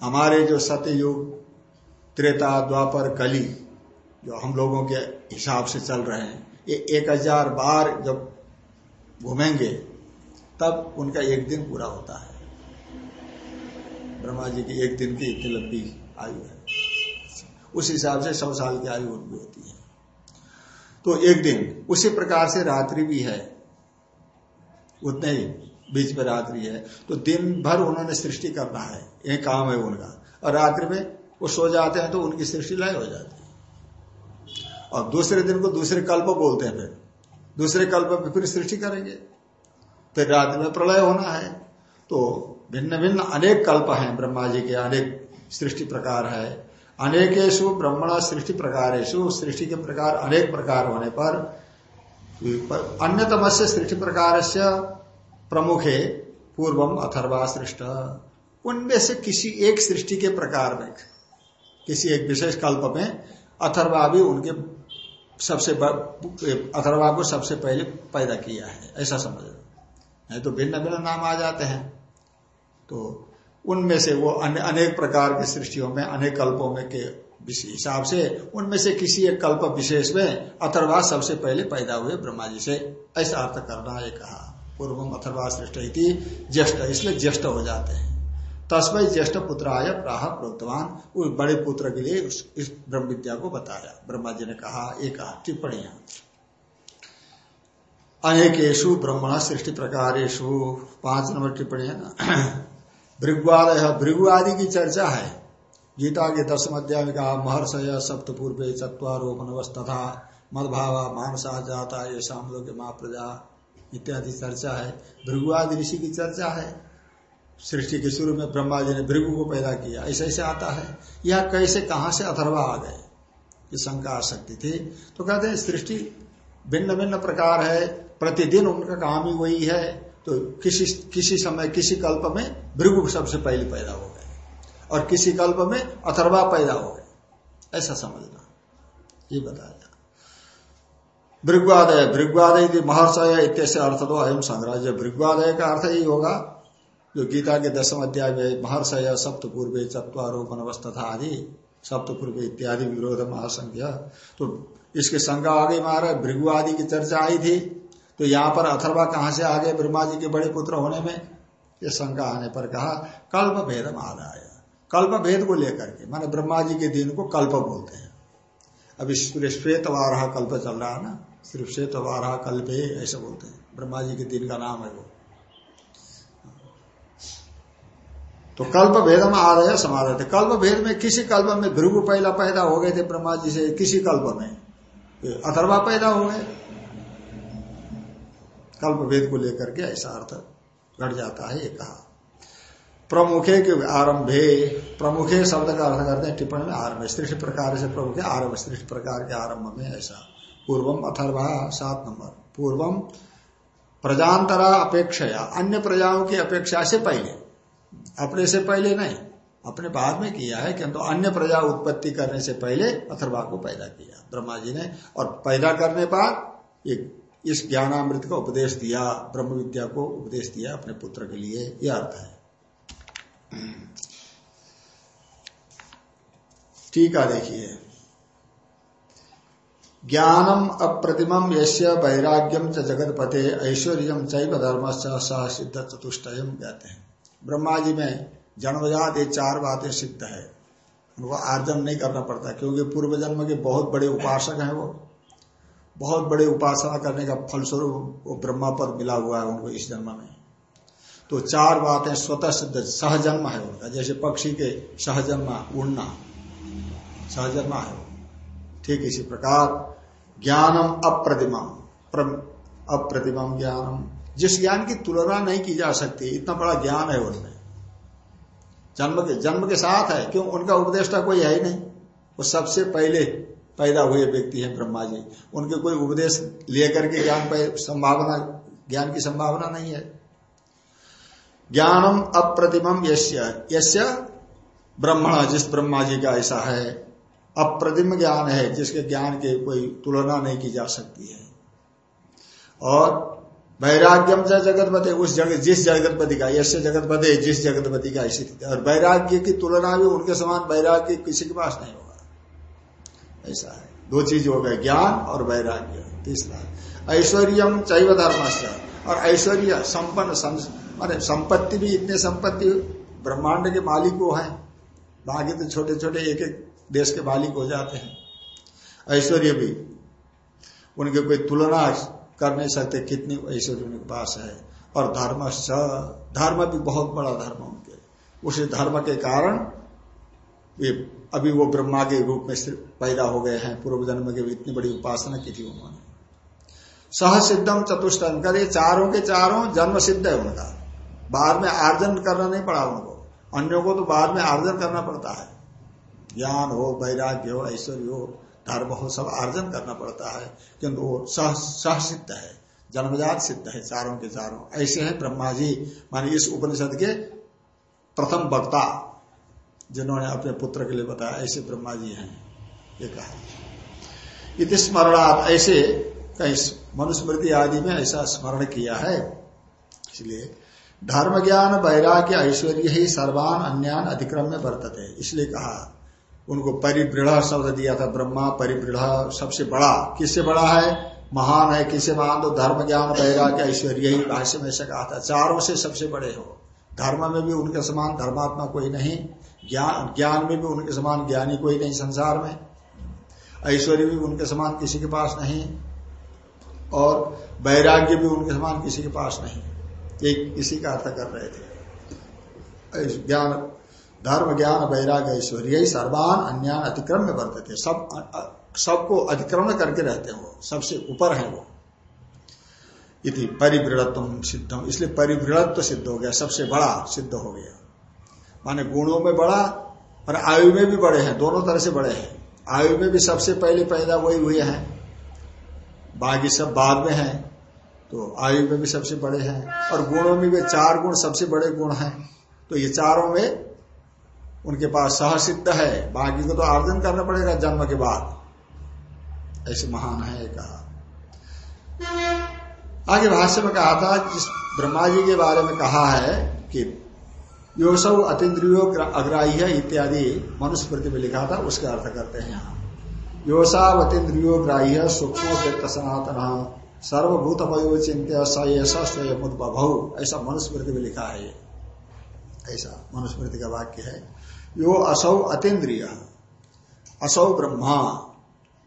हमारे जो सत्ययुग त्रेता, द्वापर, कली, जो हम लोगों के हिसाब से चल रहे हैं। ये एक हज़ार बार जब घूमेंगे, तब उनका एक दिन पूरा होता है। ब्रह्मा जी की एक दिन की इतनी लंबी आयु है। उस हिसाब से सौ साल की आयु उनकी होती है। तो एक दिन, उसी प्रकार से रात्रि भी है। उतने ही बीच में रात्रि है। तो दिन भर उन्होंने सृष्टि करना है। ये काम है उनका। और रात्रि में वो सो जाते हैं तो उनकी सृष्टि लय हो जाती है। और दूसरे दिन को दूसरे कल्प बोलते हैं फिर। दूसरे कल्प में फिर सृष्टि करेंगे। फिर रात्रि में प्रलय होना है। तो भिन्न भिन्न अनेक कल्प हैं ब्रह्मा जी के, अनेक सृष्टि प्रकार है। अनेकेशु ब्रह्मणा सृष्टि प्रकारेशु सृष्टि के प्रकार अनेक प्रकार होने पर अन्यतम से सृष्टि प्रकार से प्रमुख है पूर्वम अथर्वा सृष्ट। उनमें से किसी एक सृष्टि के प्रकार में, किसी एक विशेष कल्प में अथर्वा भी उनके सबसे अथर्वा को सबसे पहले पैदा किया है, ऐसा समझ नहीं तो भिन्न भिन्न नाम आ जाते हैं। तो उनमें से वो अनेक प्रकार की सृष्टियों में, अनेक कल्पों में के हिसाब से उनमें से किसी एक कल्प विशेष में अथर्वा सबसे पहले पैदा हुए ब्रह्मा जी से। ऐसा अर्थ करना है कहा। पूर्वम अथर्वा सृष्ट ज्येष्ठ, इसलिए ज्येष्ठ हो जाते हैं। तस्मय ज्येष्ठ पुत्राय प्राह प्रोक्तवान। उस बड़े पुत्र के लिए उस, इस ब्रह्म विद्या को बताया ब्रह्मा जी ने कहा एक टिप्पणियाँ। अनेकेशु ब्रह्मण सृष्टि प्रकारेशु पाँच नंबर टिप्पणी है ना? भृगु आदि की चर्चा है। गीता के दसम अध्याय में कहा महर्षय सप्त पूर्व तथा मदभावा मानसा जाता ये शाम लोग माँ प्रजा इत्यादि चर्चा है। भृगुआदि ऋषि की चर्चा है। सृष्टि के शुरू में ब्रह्मा जी ने भृगु को पैदा किया। ऐसे ऐसे आता है। यह कैसे, कहाँ से अथर्वा आ गए? ये शंका आ सकती थी। तो कहते हैं, सृष्टि भिन्न भिन्न प्रकार है। प्रतिदिन उनका काम ही वही है। तो किसी किसी समय, किसी कल्प में भृगु सबसे पहले पैदा हो गए। और किसी कल्प में अथर्वा पैदा हो गए। ऐसा समझना। ये बताया। भृगवादय भृगवादय महर्षय इत्य अर्थ तो अयम संग्रह भृगवादय का अर्थ यही होगा जो गीता के दसम अध्याय में महर्षय सप्त पूर्व चतवारोपन अवस्था आदि सप्त पूर्व इत्यादि विरोध महासंख्या तो इसके शंका आगे महाराज, भृगु आदि की चर्चा आई थी तो यहाँ पर अथर्वा कहाँ से आ गए ब्रह्मा जी के बड़े पुत्र होने में? ये शंका आने पर कहा, कल्प भेद आदाय कल्प भेद को लेकर के, माने ब्रह्मा जी के दिन को कल्प बोलते हैं। अभी श्वेत वारहा कल्प चल रहा है ना? सिर्फ़ श्वेत वारहा कल्प ऐसे बोलते हैं। ब्रह्मा जी के दिन का नाम है वो। तो कल्प भेद में आ रहे समाधान थे कल्प भेद में किसी कल्प में भृगु पहला पैदा हो गए थे ब्रह्मा जी से, किसी कल्प में। अथर्वा पैदा हो गए कल्प भेद को लेकर के ऐसा अर्थ घट जाता है, ये कहा। प्रमुखे के आरंभे, प्रमुखे शब्द का अर्थ करते हैं, टिप्पणी में आरंभ, श्रेष्ठ प्रकार से प्रमुख आरंभ, श्रेष्ठ प्रकार के आरंभ में ऐसा। पूर्वम अथर्वा, सात नंबर। पूर्वम प्रजांतरा अपेक्षा अन्य प्रजाओं की अपेक्षा से पहले। अपने से पहले नहीं, अपने बाद में किया है किंतु अन्य प्रजा उत्पत्ति करने से पहले अथर्वा को पैदा किया। ब्रह्मा जी ने, और पैदा करने बाद एक इस ज्ञानामृत का उपदेश दिया ब्रह्म विद्या को उपदेश दिया अपने पुत्र के लिए यह अर्थ है। टीका देखिए। ज्ञानम अप्रतिम यश्य वैराग्यम च जगतपते ऐश्वर्य चैव धर्म सिद्ध चतुष्ट कहते हैं ब्रह्मा जी में जन्मजात ये चार बातें सिद्ध है। उनको आर्जन नहीं करना पड़ता, क्योंकि पूर्व जन्म के बहुत बड़े उपासक हैं वो। बहुत बड़े उपासना करने का फलस्वरूप वो ब्रह्मा पर मिला हुआ है उनको इस जन्म में। तो चार बातें स्वतः सिद्ध, सहजन्म है उनका। जैसे पक्षी के सहजन्म, उड़ना, सहजन्म है ठीक इसी प्रकार, ज्ञानम अप्रतिमा अप्रतिम ज्ञानम। जिस ज्ञान की तुलना नहीं की जा सकती, इतना बड़ा ज्ञान है उनमें जन्म के जन्म के साथ है, क्यों? उनका उपदेष्टा कोई है ही नहीं। वो सबसे पहले पैदा हुए व्यक्ति हैं ब्रह्मा जी उनके कोई उपदेश लेकर के ज्ञान पर संभावना, ज्ञान की संभावना नहीं है। ज्ञानम अप्रतिम यश्य यश्य ब्रह्मण, जिस ब्रह्मा जी का ऐसा है, अप्रतिम ज्ञान है, जिसके ज्ञान के कोई तुलना नहीं की जा सकती है। और वैराग्यम से जगतपति उस जगत जिस जगतपति का, यश जगतपति जिस जगतपति का स्थिति और वैराग्य की तुलना भी उनके समान वैराग्य किसी के पास नहीं होगा। ऐसा है। दो चीज़ हो गए, ज्ञान और वैराग्य। तीसरा ऐश्वर्यम चैव धर्म और ऐश्वर्य संपन्न माने संपत्ति भी इतने संपत्ति ब्रह्मांड के मालिक वो है। बाकी तो छोटे छोटे एक एक देश के मालिक हो जाते हैं। ऐश्वर्य भी, उनके कोई तुलना कर नहीं सकते, कितनी ऐश्वर्य उनके पास है। और धर्म धर्म भी बहुत बड़ा धर्म उनके। उसी धर्म के कारण ये अभी वो ब्रह्मा के रूप में पैदा हो गए हैं। पूर्व जन्म के भी इतनी बड़ी उपासना की थी उन्होंने। सह सिद्धम चतुष्टम कर ये चारों के चारों जन्म सिद्ध है उनका। बाद में आर्जन करना नहीं पड़ा उनको। अन्यों को तो बाद में आर्जन करना पड़ता है। ज्ञान हो, वैराग्य हो, ऐश्वर्य हो धर्म हो, सब आर्जन करना पड़ता है। किंतु वो सह सह सिद्ध है, जन्मजात सिद्ध है चारों के चारों ऐसे हैं ब्रह्मा जी, माने इस उपनिषद के प्रथम वक्ता, जिन्होंने अपने पुत्र के लिए बताया, ऐसे ब्रह्मा जी हैं। ये कहा। इति स्मरणात्, ऐसे कहीं मनुस्मृति आदि में ऐसा स्मरण किया है। इसलिए धर्म ज्ञान वैराग्य, ऐश्वर्य ही सर्वान अन्यान अधिक्रम में बरतते इसलिए कहा उनको परिवृढ़ शब्द दिया था, ब्रह्मा परिवृढ़ सबसे बड़ा। किससे बड़ा है? महान है, किसे महान? तो धर्म ज्ञान, वैराग्य ऐश्वर्य ही भाष्य में से कहा था। चारों से सबसे बड़े हो। धर्म में भी उनके समान धर्मात्मा कोई नहीं, ज्ञान ज्ञान में भी उनके समान ज्ञानी कोई नहीं संसार में। ऐश्वर्य भी उनके समान किसी के पास नहीं, और वैराग्य भी उनके समान किसी के पास नहीं। एक इसी का अर्थ कर रहे थे। ज्ञान धर्म ज्ञान वैराग्य ऐश्वर्य सर्वान अन्यान अतिक्रम में थे सब, सबको अतिक्रमण करके रहते हो सबसे ऊपर है वो। इति परिवृढ़त्व सिद्ध। इसलिए परिवृढ़त्व सिद्ध हो गया, सबसे बड़ा सिद्ध हो गया। माने गुणों में बड़ा और आयु में भी बड़े हैं, दोनों तरह से बड़े हैं। आयु में भी सबसे पहले पैदा वही हुए हैं। बाकी सब बाद में हैं तो आयु में भी सबसे बड़े हैं। और गुणों में भी चार गुण सबसे बड़े गुण हैं। तो ये चारों में उनके पास सहसिद्ध है। बाकी को तो आर्जन करना पड़ेगा जन्म के बाद। ऐसे महान है कहा। आगे भाष्य में कहा था जिस ब्रह्मा जी के बारे में कहा है कि योसव अतिद्रियो अग्राह्य इत्यादि मनुस्मृति में लिखा था, उसका अर्थ करते हैं यहाँ। योसाव अतिद्रियो ग्राह्य सूक्ष्म व्यक्त सनातन सर्वभूत मयो चिंत्य ऐसा स्वयं उद्भव ऐसा मनुस्मृति में लिखा है ऐसा मनुस्मृति का वाक्य है। यो असौ अतीन्द्रिय। असौ ब्रह्मा।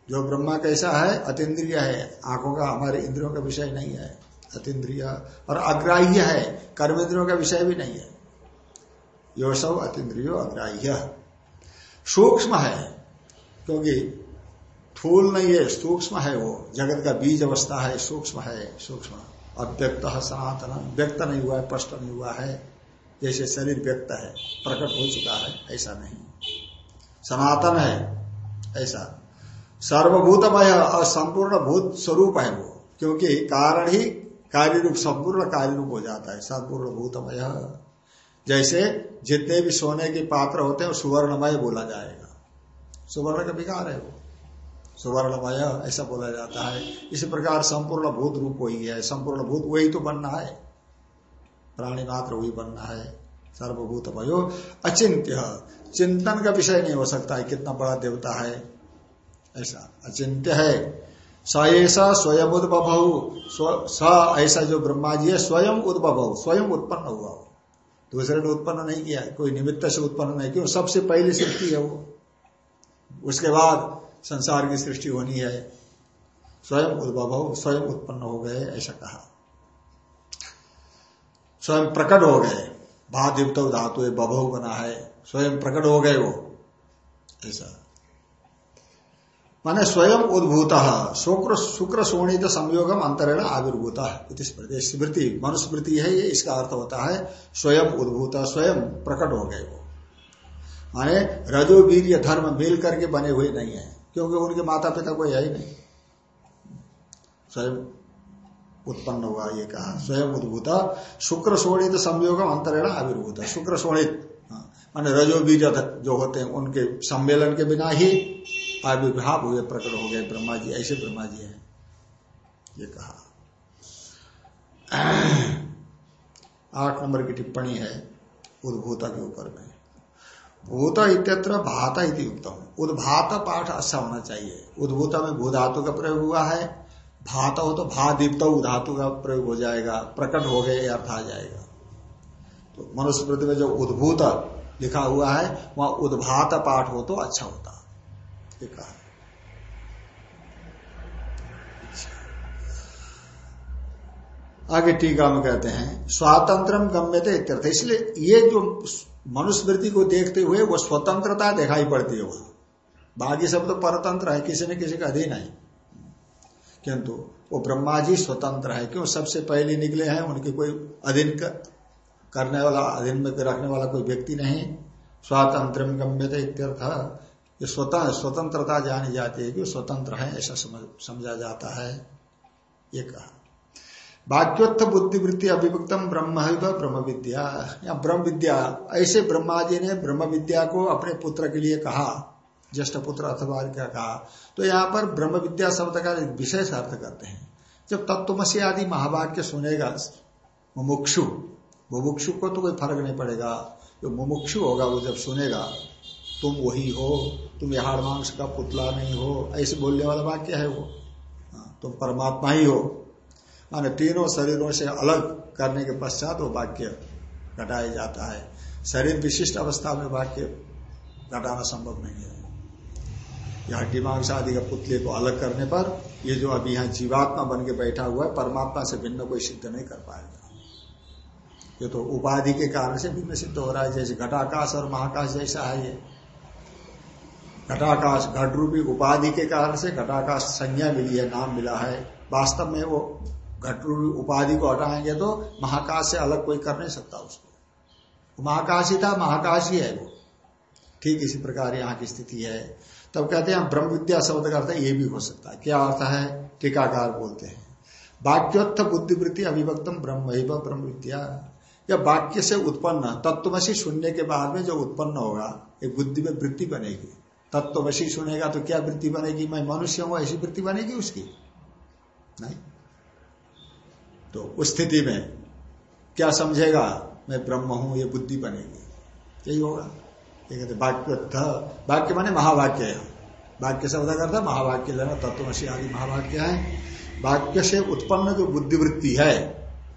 जो ब्रह्मा कैसा है, अतीन्द्रिय है। आँखों का हमारे इंद्रियों का विषय नहीं है, अतीन्द्रिय। और अग्राह्य है, कर्मेंद्रियों का विषय भी नहीं है। यो सब अतीन्द्रियो अग्राह्य। सूक्ष्म है, क्योंकि फूल नहीं है, सूक्ष्म है वो। जगत का बीज अवस्था है, सूक्ष्म है, सूक्ष्म। अव्यक्त सनातन व्यक्त नहीं हुआ है स्पष्ट नहीं हुआ है। जैसे शरीर व्यक्त है, प्रकट हो चुका है, ऐसा नहीं। सनातन है, ऐसा। सर्वभूतमय और संपूर्ण भूत स्वरूप है वो, क्योंकि कारण ही कार्य रूप संपूर्ण कार्य रूप हो जाता है, संपूर्ण भूतमय। जैसे जितने भी सोने के पात्र होते हैं सुवर्णमय बोला जाएगा। सुवर्ण का विकार है वो। सुवर्णमय, ऐसा बोला जाता है। इसी प्रकार संपूर्ण भूत रूप वही है, संपूर्ण भूत वही तो बनना है। प्राणी मात्र वही बनना है। सर्वभूत भयो अचिंत्य। चिंतन का विषय नहीं हो सकता है, कितना बड़ा देवता है। ऐसा अचिंत्य है। स ऐसा स्वयं उद्भव। हो स ऐसा जो ब्रह्मा जी है, स्वयं उद्भव हो स्वयं उत्पन्न हुआ हो। दूसरे ने उत्पन्न नहीं किया, कोई निमित्त से उत्पन्न नहीं किया, सबसे पहली सृष्टि है वो। उसके बाद संसार की सृष्टि होनी है। स्वयं उद्भव हो स्वयं उत्पन्न हो गए, ऐसा कहा। स्वयं प्रकट हो गए। भादयुक्त धातु बभव बना है, स्वयं प्रकट हो गए वो। ऐसा। माने स्वयं उद्भूत, शुक्र शुक्र सोणित संयोगम अंतरण आविर्भूत स्मृति मनुस्मृति है ये, इसका अर्थ होता है स्वयं उद्भूत, स्वयं प्रकट हो गए वो। माने रजो, वीर धर्म मिल करके बने हुए नहीं है, क्योंकि उनके माता पिता कोई है ही नहीं। स्वयं उत्पन्न हुआ ये कहा स्वयं उद्भूत शुक्र शोणित संयोगम अंतरेण आविर्भूत शुक्र शोणित मान रजो वीर जो होते हैं उनके सम्मेलन के बिना ही आविर्भाव हुए प्रकट हो गए ब्रह्मा जी ऐसे ब्रह्मा जी हैं ये कहा आठ नंबर की टिप्पणी है उद्भूता के ऊपर में भूत इत्यत्र भाता इति उत्तम उद्भात पाठ अच्छा होना चाहिए उद्भूता में भूधातु का प्रयोग हुआ है भात हो तो भा दीप्त धातु का प्रयोग हो जाएगा, प्रकट हो गए अर्थ आ जाएगा। तो मनुस्मृति में जो उद्भूत लिखा हुआ है, वहाँ उद्भात पाठ हो तो अच्छा होता। ये कहा। आगे टीका में कहते हैं, स्वातंत्र गम्य थे इत्यर्थ। इसलिए ये जो मनुस्मृति को देखते हुए वो स्वतंत्रता दिखाई पड़ती है वहाँ। बाकी सब तो परतंत्र है, किसी न किसी का अधीन है। किंतु वो ब्रह्मा जी स्वतंत्र है क्यों सबसे पहले निकले हैं, उनके कोई अधीन करने वाला, अधीन में रखने वाला कोई व्यक्ति नहीं। स्वातंत्र गम्यते इत्यर्थ। ये स्वतः, स्वतंत्रता जानी जाती है कि स्वतंत्र है, ऐसा समझा जाता है। ये कहा। वाक्योत्थ बुद्धिवृत्ति अभिभुक्तम ब्रह्म ब्रह्म विद्या या ब्रह्म विद्या ऐसे ब्रह्मा जी ने ब्रह्म विद्या को अपने पुत्र के लिए कहा। ज्येष्ठ पुत्र अथवा कहा तो यहाँ पर ब्रह्म विद्या शब्द का एक विशेष अर्थ करते हैं। जब तत्वमसी आदि महावाक्य सुनेगा मुमुक्षु मुमुक्षु को तो कोई फ़र्क नहीं पड़ेगा। जो मुमुक्षु होगा वो जब सुनेगा तुम वही हो तुम यहाड़ मांस का पुतला नहीं हो ऐसे बोलने वाला वाक्य है वो। हाँ, तुम परमात्मा ही हो। माने तीनों शरीरों से अलग करने के पश्चात वो वाक्य घटाया जाता है। शरीर विशिष्ट अवस्था में वाक्य घटाना संभव नहीं है। या हड्डी आदि का पुतले को अलग करने पर ये जो अभी यहाँ जीवात्मा बन के बैठा हुआ है, परमात्मा से भिन्न कोई सिद्ध नहीं कर पाएगा। ये तो उपाधि के कारण से भिन्न सिद्ध हो रहा है, जैसे घटाकाश और महाकाश जैसा है ये। घटाकाश घट रूपी उपाधि के कारण से घटाकाश संज्ञा मिली है, नाम मिला है। वास्तव में वो घट रूपी उपाधि को हटाएँगे तो महाकाश से अलग कोई कर नहीं सकता उसको। महाकाश ही था, महाकाश ही है वो। ठीक इसी प्रकार यहाँ की स्थिति है। तब कहते हैं ब्रह्म विद्या शब्द का अर्थ ये भी हो सकता है। क्या अर्थ है? टीकाकार बोलते हैं। वाक्योत्थ बुद्धिवृत्ति अभिभक्तम ब्रह्म ब्रह्म विद्या। या वाक्य से उत्पन्न तत्वशी सुनने के बाद में जो उत्पन्न होगा एक बुद्धि में वृत्ति बनेगी। तत्वशी सुनेगा तो क्या वृत्ति बनेगी? मैं मनुष्य हूँ, ऐसी वृत्ति बनेगी उसकी? नहीं। तो उस स्थिति में क्या समझेगा? मैं ब्रह्म हूँ, ये बुद्धि बनेगी। यही होगा। कहते वाक्य वाक्य माने महावाक्य है वाक्य शब्द करता महावाक्य लेना तत्वशी आदि महावाक्य है वाक्य से उत्पन्न जो बुद्धिवृत्ति है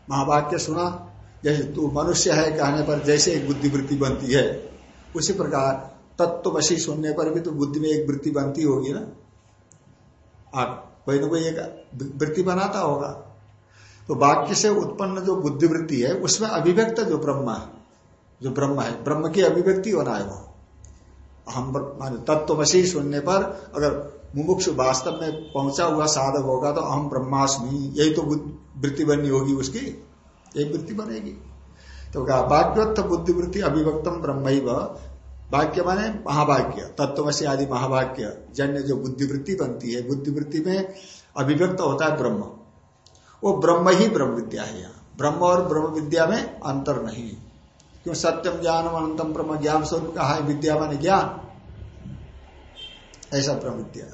महावाक्य सुना जैसे तू मनुष्य है कहने पर जैसे एक बुद्धिवृत्ति बनती है उसी प्रकार तत्वशी सुनने पर भी तो बुद्धि में एक वृत्ति बनती होगी ना आप कोई ना कोई एक वृत्ति बनाता होगा तो वाक्य से उत्पन्न जो बुद्धिवृत्ति है उसमें अभिव्यक्त जो ब्रह्म है जो ब्रह्म है, ब्रह्म की अभिव्यक्ति होना है वो हम माने तत्वशी सुनने पर अगर मुमुक्ष वास्तव में पहुँचा हुआ साधक होगा तो हम ब्रह्मास्मि, यही तो वृत्ति बननी होगी उसकी, यही वृत्ति बनेगी। तो कहा वाक्योत्थ बुद्धिवृत्ति अभिव्यक्तम ब्रह्म वाक्य माने महावाक्य तत्वशी आदि महावाक्य जन्य जो बुद्धिवृत्ति बनती है, बुद्धिवृत्ति में अभिव्यक्त होता है ब्रह्म। वो ब्रह्म ही ब्रह्म विद्या है यहाँ। ब्रह्म और ब्रह्म विद्या में अंतर नहीं। क्यों सत्यम ज्ञानम अनंतम ब्रह्म ज्ञान स्वरूप कहा है? विद्या मान ज्ञान। ऐसा ब्रह्म विद्या।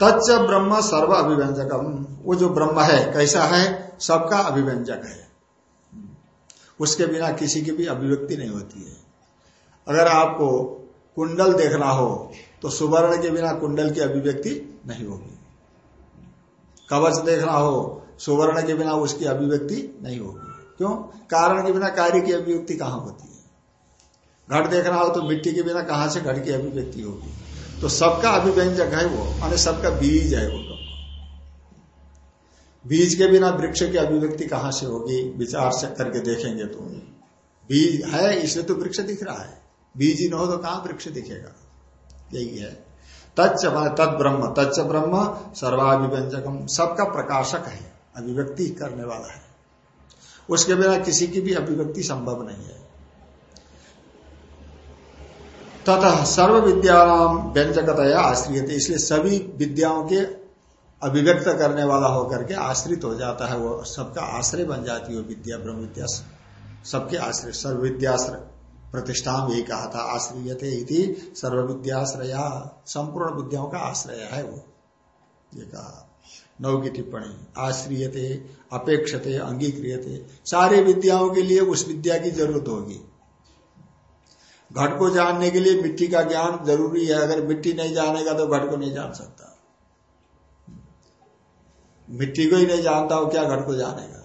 तच्च ब्रह्म सर्व अभिव्यंजकम वो जो ब्रह्म है, कैसा है? सबका अभिव्यंजक है। उसके बिना किसी की भी अभिव्यक्ति नहीं होती है। अगर आपको कुंडल देखना हो तो सुवर्ण के बिना कुंडल की अभिव्यक्ति नहीं होगी। कवच देखना हो, सुवर्ण के बिना उसकी अभिव्यक्ति नहीं होगी। क्यों? कारण के बिना कार्य की अभिव्यक्ति कहाँ होती है? घट देखना हो तो मिट्टी के बिना कहाँ से घट की अभिव्यक्ति होगी? तो सबका अभिव्यंजक है वो, माने सबका बीज है वो बीज के बिना वृक्ष की अभिव्यक्ति कहाँ से होगी? विचार से करके देखेंगे तो। बीज है, इसलिए तो वृक्ष दिख रहा है। बीज ही न हो तो कहाँ वृक्ष दिखेगा? यही है। तच्च तत् ब्रह्म, तच्च ब्रह्म सर्वाभिव्यंजकम, सबका प्रकाशक है, अभिव्यक्ति करने वाला है। उसके बिना किसी की भी अभिव्यक्ति संभव नहीं है। तथा सर्व विद्याराम व्यंजकतया आश्रित इसलिए सभी विद्याओं के अभिव्यक्त करने वाला होकर के आश्रित हो जाता है, वो सबका आश्रय बन जाती है विद्या ब्रह्म विद्या सबके आश्रय सर्व विद्याश्रय प्रतिष्ठा यही कहा था आश्रयते सर्व विद्याश्रया संपूर्ण विद्याओं का आश्रय है वो। ये कहा नौ की टिप्पणी आश्रियते, अपेक्षते, अंगीक्रियते। सारे विद्याओं के लिए उस विद्या की ज़रूरत होगी। घट को जानने के लिए मिट्टी का ज्ञान ज़रूरी है। अगर मिट्टी नहीं जानेगा तो घट को नहीं जान सकता। मिट्टी को ही नहीं जानता हो क्या घट को जानेगा।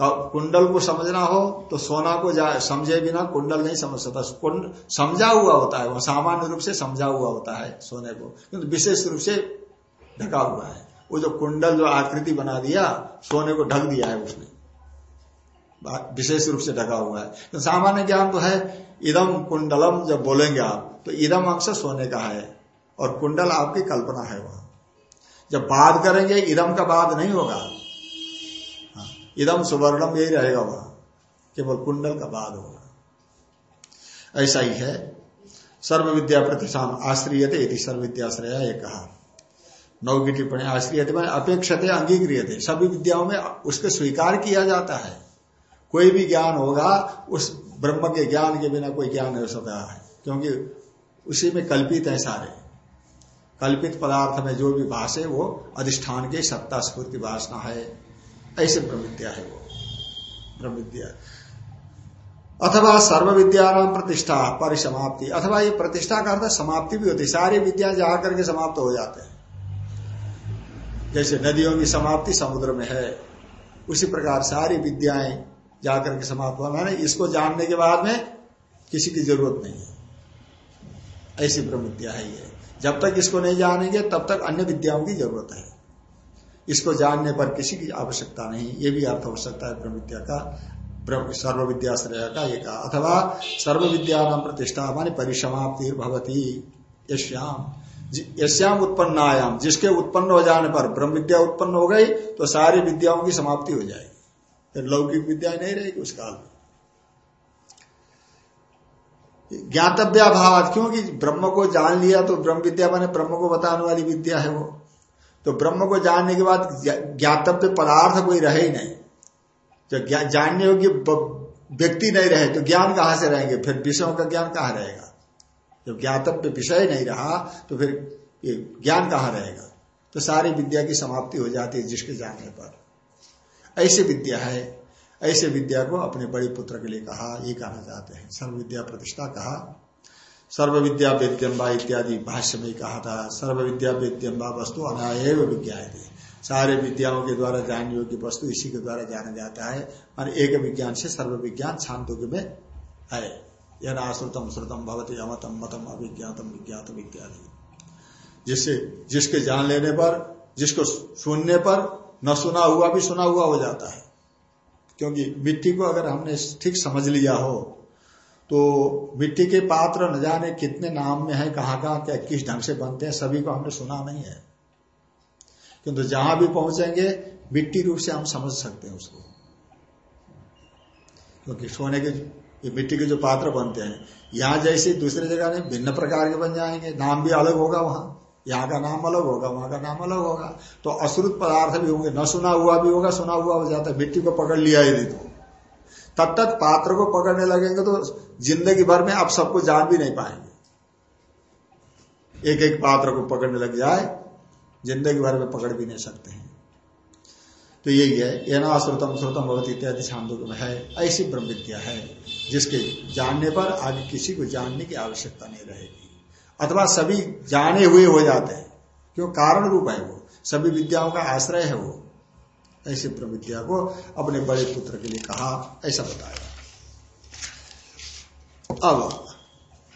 कुंडल को समझना हो तो सोना को समझे बिना कुंडल नहीं समझ सकता। समझा हुआ होता है। वह सामान्य रूप से समझा हुआ होता है सोने को। विशेष रूप से ढका हुआ है। वो जो कुंडल जो आकृति बना दिया सोने को ढक दिया है उसने। विशेष रूप से ढका हुआ है। तो सामान्य ज्ञान तो है इदम कुंडलम जब बोलेंगे आप तो इदम अंश सोने का है और कुंडल आपकी कल्पना है वह। जब बात करेंगे इदम का बाद नहीं होगा। हाँ, इदम सुवर्णम यही रहेगा वह केवल कुंडल का बाद होगा। ऐसा ही है। सर्व विद्या प्रतिष्ठान आश्रियते यदि सर्व विद्याश्रय ये कहा नौ की टिप्पणी आश्रियते मैंने अपेक्षते अंगीक्रिय थे सभी विद्याओं में उसके स्वीकार किया जाता है। कोई भी ज्ञान होगा, उस ब्रह्म के ज्ञान के बिना कोई ज्ञान नहीं हो सकता है, क्योंकि उसी में कल्पित है सारे। कल्पित पदार्थ में जो भी भाष है, वो अधिष्ठान के सत्ता स्फूर्ति वासना है। ऐसे ब्रह्म विद्या है वो। ब्रह्म विद्या अथवा सर्व विद्या नाम प्रतिष्ठा, परिसमाप्ति। अथवा ये प्रतिष्ठा का अर्थ समाप्ति भी होती सारी विद्या जा करके समाप्त हो जाते हैं। जैसे नदियों की समाप्ति समुद्र में है, उसी प्रकार सारी विद्याएँ जाकर के समाप्त होना है इसको जानने के बाद में किसी की ज़रूरत नहीं है। ऐसी ब्रह्म विद्या है। ये जब तक इसको नहीं जानेंगे, तब तक अन्य विद्याओं की ज़रूरत है। इसको जानने पर किसी की आवश्यकता नहीं। ये भी अर्थ हो सकता है ब्रह्म विद्या का सर्व विद्याश्रय का एक अथवा सर्व विद्या नाम प्रतिष्ठा मानी परिसमाप्ति भवती यश्याम। यश्याम उत्पन्नायाम। जिसके उत्पन्न हो जाने पर ब्रह्म विद्या उत्पन्न हो गई तो सारी विद्याओं की समाप्ति हो जाएगी। फिर लौकिक विद्या नहीं रहेगी उस काल में। ज्ञातव्याभाव क्योंकि ब्रह्म को जान लिया तो ब्रह्म विद्या माने ब्रह्म को बताने वाली विद्या है वो। तो ब्रह्म को जानने के बाद ज्ञातव्य पदार्थ कोई रहे ही नहीं। जो जानने योग्य व्यक्ति नहीं रहे तो ज्ञान कहाँ से रहेंगे? फिर विषयों का ज्ञान कहाँ रहेगा? जब ज्ञातव्य विषय नहीं रहा तो फिर ये ज्ञान कहाँ रहेगा? तो सारी विद्या की समाप्ति हो जाती है जिसके जानने पर। ऐसे विद्या है, ऐसे विद्या को अपने बड़े पुत्र के लिए कहा, ये कहना चाहते हैं। सर्व विद्या प्रतिष्ठा कहा। सर्व विद्या वेद्यम्बा इत्यादि भाष्य में कहा था, सर्व विद्या वेद्यम्बा वस्तु अनाएव विज्ञा सारे विद्याओं के द्वारा जानने योग्य वस्तु इसी के द्वारा जाना जाता है। और एक विज्ञान से सर्व विज्ञान छांदोग्य में है। यह आश्रुतम श्रुतम भवती अमतम मतम अभिज्ञातम विज्ञातम इत्यादि। जिससे, जिसके जान लेने पर, जिसको सुनने पर, न सुना हुआ भी सुना हुआ हो जाता है। क्योंकि मिट्टी को अगर हमने ठीक समझ लिया हो तो मिट्टी के पात्र न जाने कितने नाम में है, कहाँ कहाँ, क्या, किस ढंग से बनते हैं, सभी को हमने सुना नहीं है। किंतु जहाँ भी पहुँचेंगे, मिट्टी रूप से हम समझ सकते हैं उसको। क्योंकि सोने के ये मिट्टी के जो पात्र बनते हैं, यहाँ जैसे दूसरी जगह में भिन्न प्रकार के बन जाएँगे, नाम भी अलग होगा वहाँ। यहाँ का नाम अलग होगा, वहाँ का नाम अलग होगा। तो अश्रुत पदार्थ भी होंगे, न सुना हुआ भी होगा, सुना हुआ हो जाता है, मिट्टी को पकड़ लिया यदि तो। तब तक पात्र को पकड़ने लगेंगे तो ज़िंदगी भर में आप सबको जान भी नहीं पाएँगे। एक एक पात्र को पकड़ने लग जाए, ज़िंदगी भर में पकड़ भी नहीं सकते हैं। तो यही है ये ना श्रुतम श्रुतम भगवत इत्यादि छांदों में है, ऐसी ब्रह्म विद्या है, जिसके जानने पर आगे किसी को जानने की आवश्यकता नहीं रहेगी। अथवा सभी जाने हुए हो जाते हैं, क्यों? कारण रूप है वो, सभी विद्याओं का आश्रय है वो। ऐसे ब्रह्म विद्या को अपने बड़े पुत्र के लिए कहा, ऐसा बताया। अब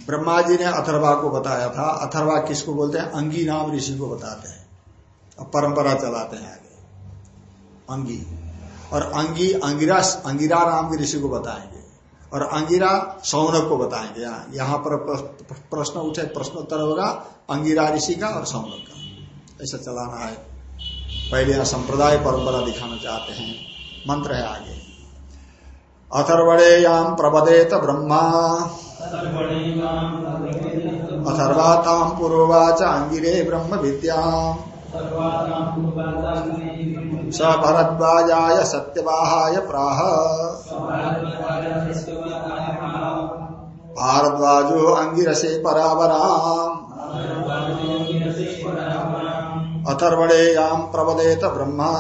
ब्रह्मा जी ने अथर्वा को बताया था। अथर्वा किसको बोलते हैं? अंगी नाम ऋषि को बताते हैं। अब परंपरा चलाते हैं आगे। अंगी। और अंगी अंगिरा अंगिरा नाम के ऋषि को बताएँगे। और अंगिरा सौनक को बताएँगे। यहाँ पर प्रश्न उठे प्रश्नोत्तर होगा, अंगिरा ऋषि का और सौनक का। ऐसा चलाना है। पहले यहाँ संप्रदाय परंपरा दिखाना चाहते हैं। मंत्र है आगे। अथर्वणेयाम प्रबदेत ब्रह्मा। अथर्वाताम पूर्ववाच अंगिरे ब्रह्म विद्या स भरद्वाजाय सत्यवाहाय प्राह। भारद्वाजो अंगिरसे परावराम। अथर्वणेयाम प्रवदेत ब्रह्मा।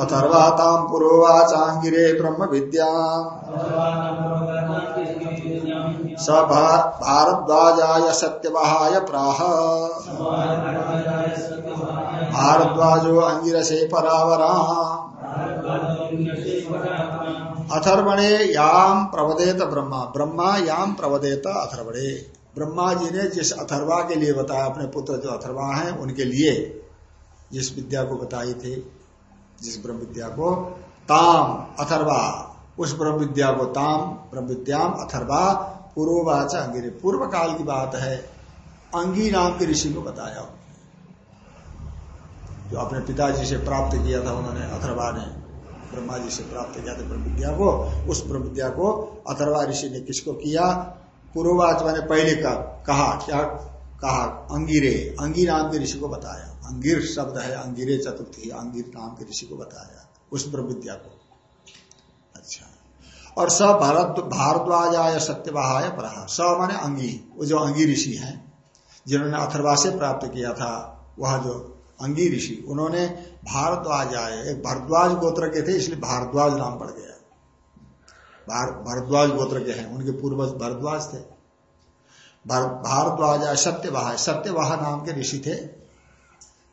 अथर्वाताम पुरोवाचांगिरे ब्रह्म विद्या स भारद्वाजाय सत्यवहाय प्राह। भारद्वाजो अंगिरसे परावरा अथर्वणे याम प्रवदेत ब्रह्मा। ब्रह्मा याम प्रवदेत अथर्वणे। ब्रह्मा जी ने जिस अथर्वा के लिए बताया, अपने पुत्र जो अथर्वा हैं, उनके लिए जिस विद्या को बताई थी, जिस ब्रह्म विद्या को, ताम अथर्वा। उस ब्रह्म विद्या को ताम, ब्रह्म विद्याम अथर्वा पूर्ववाच अंगिरे। पूर्व काल की बात है, अंगी नाम के ऋषि को बताया। जो अपने पिताजी से प्राप्त किया था, उन्होंने अथर्वा ने, ब्रह्मा जी से प्राप्त किया था ब्रह्म विद्या को, उस ब्रह्म विद्या को अथर्वा ऋषि ने किसको किया? पूर्ववाच मैंने पहले का, कहा, क्या कहा? अंगिरे। अंगी नाम के ऋषि को बताया। अंगिर शब्द है, अंगिरे चतुर्थी, अंगिर नाम के ऋषि को बताया, उस ब्रह्म विद्या को। और स भारत भारद्वाजाय सत्यवाहाय प्रहा स माने अंगी। वो जो अंगी ऋषि हैं, जिन्होंने अथर्वा से प्राप्त किया था, वह जो अंगी ऋषि, उन्होंने भारद्वाज आए एक भरद्वाज गोत्र के थे, इसलिए भारद्वाज नाम पड़ गया। भारद्वाज गोत्र के हैं, उनके पूर्वज भरद्वाज थे। भारद्वाज आय सत्यवाह सत्यवाह नाम के ऋषि थे।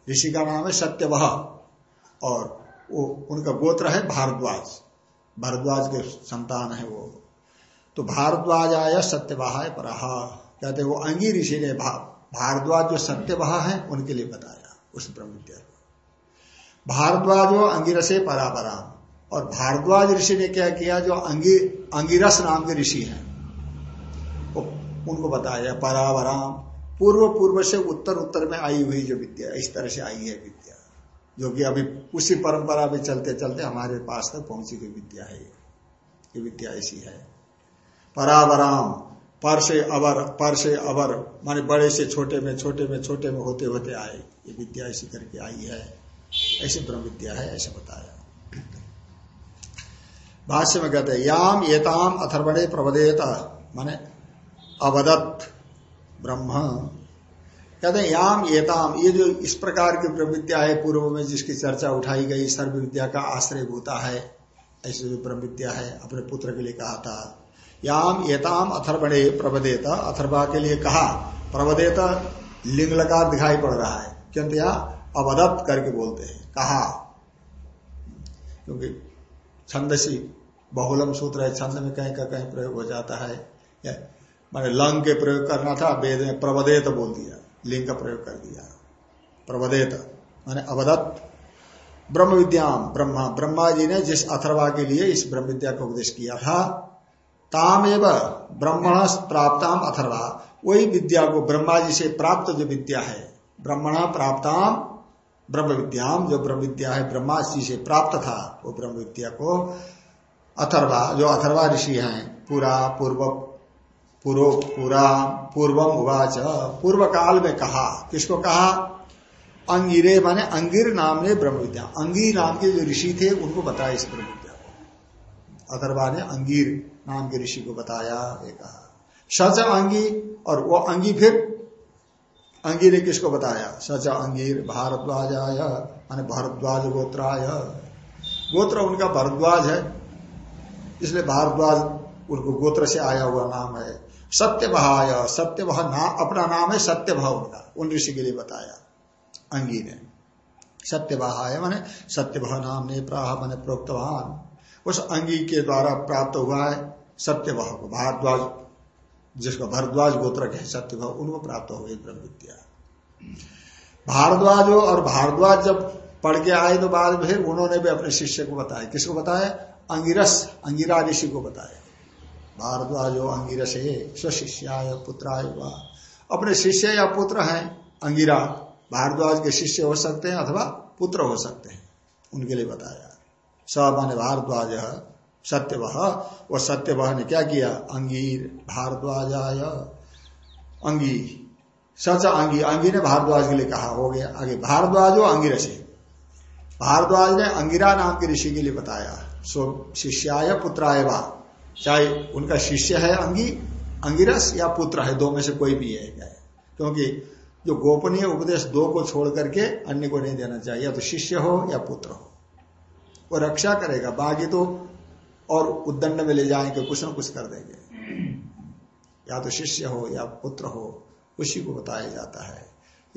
ऋषि का नाम है सत्यवाह, और वो, उनका गोत्र है भारद्वाज। भारद्वाज के संतान है वो। तो भारद्वाज आया सत्यवाह पर। कहते वो अंगी ऋषि ने भारद्वाज जो सत्यवाह है, उनके लिए बताया उस ब्रह्म विद्या को। भारद्वाजो अंगिरसे परापराम। और भारद्वाज ऋषि ने क्या किया, जो अंगी, अंगिरस नाम के ऋषि हैं उनको बताया, परावराम। पूर्व पूर्व से उत्तर उत्तर में आई हुई जो विद्या, इस तरह से आई है विद्या। जो कि अभी उसी परंपरा में चलते चलते हमारे पास तक पहुँची हुई विद्या है। ये विद्या ऐसी है। परावराम पर से अवर पर से अवर, माने बड़े से छोटे में छोटे में छोटे में होते होते आए। ये विद्या ऐसी करके आई है। ऐसी ब्रह्म विद्या है, ऐसे बताया। भाष्य में कहते याम एताम अथर्वणे प्रवदेत, माने अवदत्त ब्रह्म। कहते हैं, याम एताम, ये जो इस प्रकार की ब्रह्म है पूर्व में जिसकी चर्चा उठाई गई सर्व विद्या का आश्रय भूता है, ऐसे जो ब्रह्म है अपने पुत्र के लिए कहा था। याम एताम अथर्वणे प्रवदेता, अथर्वा के लिए कहा, प्रवदेता लिंग लकार दिखाई पड़ रहा है क्योंकि यहाँ अवदत्त करके बोलते हैं, कहा। क्योंकि छंदसी बहुलम सूत्र है, छंद में कहीं का कहीं प्रयोग हो जाता है। मैंने लंग के प्रयोग करना था, वेद में प्रवदेत बोल दिया। लिंग का प्रयोग कर दिया। प्रवदेत, माने अवदत्त। ब्रह्म विद्याम, ब्रह्मा। ब्रह्मा जी ने जिस अथर्वा के लिए इस ब्रह्म विद्या का उपदेश किया था, ताम एवं ब्रह्मण प्राप्ताम अथर्वा। वही विद्या को ब्रह्मा जी से प्राप्त जो विद्या है, ब्रह्मण प्राप्ताम ब्रह्म विद्याम, जो ब्रह्म विद्या है, ब्रह्मा जी से प्राप्त था, वो ब्रह्म विद्या को अथर्वा, जो अथर्वा ऋषि हैं, पूरा पूर्व पूर्व पूरा पूर्वम उवाच। पूर्व काल में कहा, किसको कहा? अंगिरे माने अंगिर नाम ने ब्रह्म विद्या अंगी नाम के जो ऋषि थे, उनको बताया इस ब्रह्म विद्या को। अथर्वा ने अंगीर नाम के ऋषि को बताया, ये कहा। सच अंगी, और वो अंगी फिर? अंगी ने किसको बताया? सच अंगीर भारद्वाज आय माने भारद्वाज गोत्राय। गोत्र उनका भारद्वाज है, इसलिए भारद्वाज उनको गोत्र से आया हुआ नाम है। सत्य बहाय सत्य बह नाम अपना नाम है सत्य भाव उनका। उन ऋषि के लिए बताया अंगी ने सत्य बहाय मैंने सत्य भव नाम ने प्राह मैंने प्रोक्तवान। उस अंगी के द्वारा प्राप्त हुआ है सत्य भाव को, भारद्वाज, जिसको भरद्वाज गोत्र के सत्य भाव उनको प्राप्त हो गई ब्रह्म विद्या भारद्वाज और भारद्वाज जब पढ़ के आए तो बाद फिर उन्होंने भी अपने शिष्य को बताया। किसको बताया? अंगिरस अंगिरा ऋषि को बताया। भारद्वाजो अंगिरसे स्वशिष्याय पुत्राय अपने शिष्य या पुत्र हैं, अंगिरा, भारद्वाज के शिष्य हो सकते हैं अथवा पुत्र हो सकते हैं, उनके लिए बताया। स माने भारद्वाज सत्यवह वो सत्यवह ने क्या किया? अंगीर भारद्वाजाय। अंगी, सच अंगी अंगी ने भारद्वाज के लिए कहा, हो गया, आगे भारद्वाज भारद्वाजो अंगिरसे। भारद्वाज ने अंगिरा नाम के ऋषि के लिए बताया शिष्याय पुत्राय वा। चाहे उनका शिष्य है अंगी, अंगिरस या पुत्र है, दो में से कोई भी है क्योंकि जो गोपनीय उपदेश दो को छोड़ करके अन्य को नहीं देना चाहिए, या तो शिष्य हो या पुत्र हो। वो रक्षा करेगा, बाकी तो और उद्दंड में ले जाएँगे, कुछ ना कुछ कर देंगे। या तो शिष्य हो या पुत्र हो, उसी को बताया जाता है।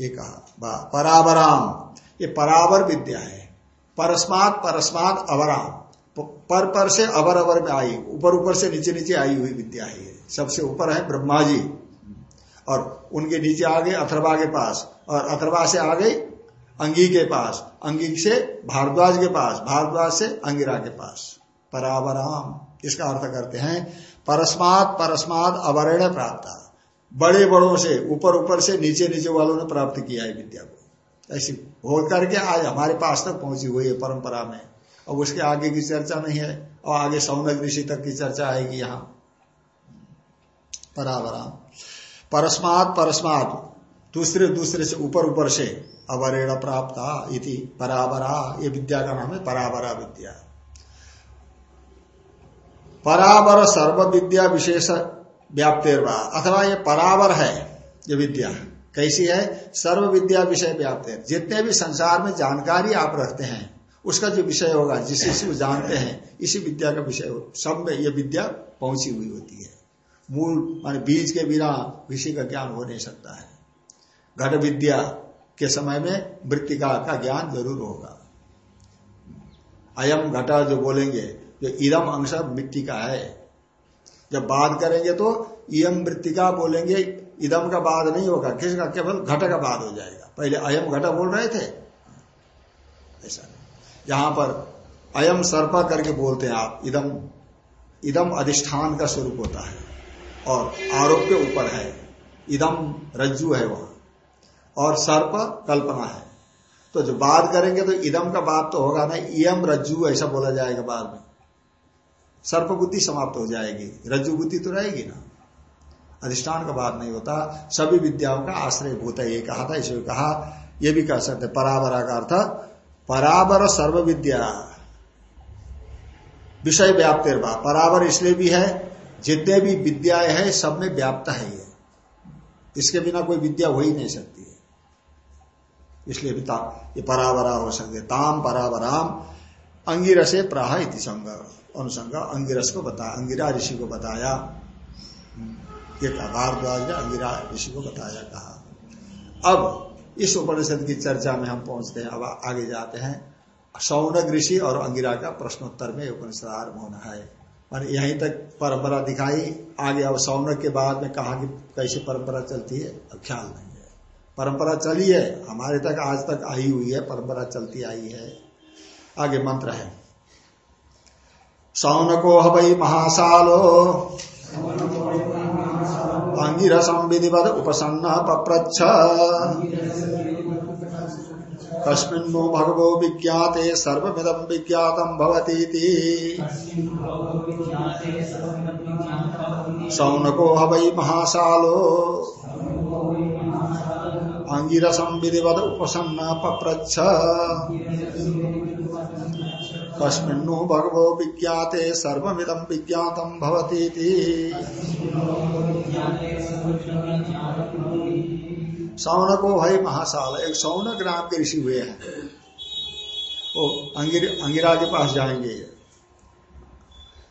ये कहा परावराम ये परावर विद्या है। परस्मात परस्मात अवरा पर पर से अवर अवर में आई, ऊपर ऊपर से नीचे नीचे आई हुई विद्या है सबसे ऊपर है ब्रह्मा जी। और उनके नीचे आ गए अथर्वा के पास, और अथर्वा से आ गई अंगी के पास, अंगी से भारद्वाज के पास, भारद्वाज से अंगिरा के पास। परावराम, इसका अर्थ करते हैं, परस्मात परस्मात अवरण प्राप्त। बड़े बड़ों से, ऊपर ऊपर से नीचे नीचे वालों ने प्राप्त किया है विद्या को। ऐसी हो करके आज हमारे पास तक पहुँची हुई है परंपरा में। अब उसके आगे की चर्चा नहीं है, और आगे सौनक ऋषि तक की चर्चा आएगी यहाँ। परावराम। परस्मात परस्मात। दूसरे दूसरे से ऊपर ऊपर से अवरेण प्राप्त इति परावरा। ये विद्या का नाम है परावरा विद्या। परावर सर्व विद्या विशेष व्याप्तेरवा। अथवा ये परावर है, ये विद्या। कैसी है? सर्व विद्या विषय व्याप्त जितने भी संसार में जानकारी आप रखते हैं उसका जो विषय होगा, जिसे से जानते हैं, इसी विद्या का विषय सब में ये विद्या पहुँची हुई होती है। मूल मान बीज के बिना विषय का ज्ञान हो नहीं सकता है। घट विद्या के समय में मृतिका का ज्ञान ज़रूर होगा। अयम घटा जो बोलेंगे, जो इदम अंश मिट्टी का है। जब बात करेंगे तो इम मृतिका बोलेंगे, इदम का बाद नहीं होगा। किसका? केवल घट का बाद हो जाएगा। पहले अयम घटा बोल रहे थे। ऐसा। यहाँ पर अयम सर्प करके बोलते हैं आप, इदम इदम अधिष्ठान का स्वरूप होता है, और आरोप के ऊपर है, इदम रज्जु है वहाँ, और सर्प कल्पना है। तो जो बात करेंगे तो इदम का बात तो होगा ना इम रज्जु ऐसा बोला जाएगा बाद में। सर्प बुद्धि समाप्त हो जाएगी, रज्जु बुद्धि तो रहेगी ना। अधिष्ठान का बात नहीं होता, सभी विद्याओं का आश्रय भूत है, ये कहा था, इसे कहा यह भी कह सकते पराबरा का अर्थ पराबर सर्व विद्या विषय व्याप्त पराबर इसलिए भी है, जितने भी विद्याएँ हैं, सब में व्याप्त है ये। इसके बिना कोई विद्या हो ही नहीं सकती है। इसलिए भी ये परावरा हो सकते ताम परावराम अंगिरसे प्राह इति संग। अनुसंग अंगिरस को बताया, अंगिरा ऋषि को बताया। ये कहा, भारद्वाज ने अंगिरा ऋषि को बताया, कहा। अब इस उपनिषद की चर्चा में हम पहुँचते हैं, अब आगे जाते हैं। सौनक ऋषि और अंगिरा का प्रश्नोत्तर में उपनिषद आरंभ होना है। मान यहीं तक परंपरा दिखाई, आगे अब सौनक के बाद में कहा कि कैसे परंपरा चलती है, अब ख्याल नहीं है। परंपरा चली है, हमारे तक आज तक आई हुई है, परंपरा चलती आई है। आगे मंत्र है। सौनको हई महासालो। अंगिरसम विधिवत उपसन्न पप्रच्छ। कस्मिन्नो भगवो विज्ञाते सर्वमिदं विज्ञातं भवतीति। सौनको हवै महासालो। अंगिरसं विधिवत उपसन्न पप्रच्छ। कस्मिन्नो भगवो विज्ञाते सर्वमिदं विज्ञातं भवतीति। सौनको भाई महासाल एक सौनक नाम के ऋषि हुए हैं। वो अंगिर, अंगिरा के पास जाएँगे।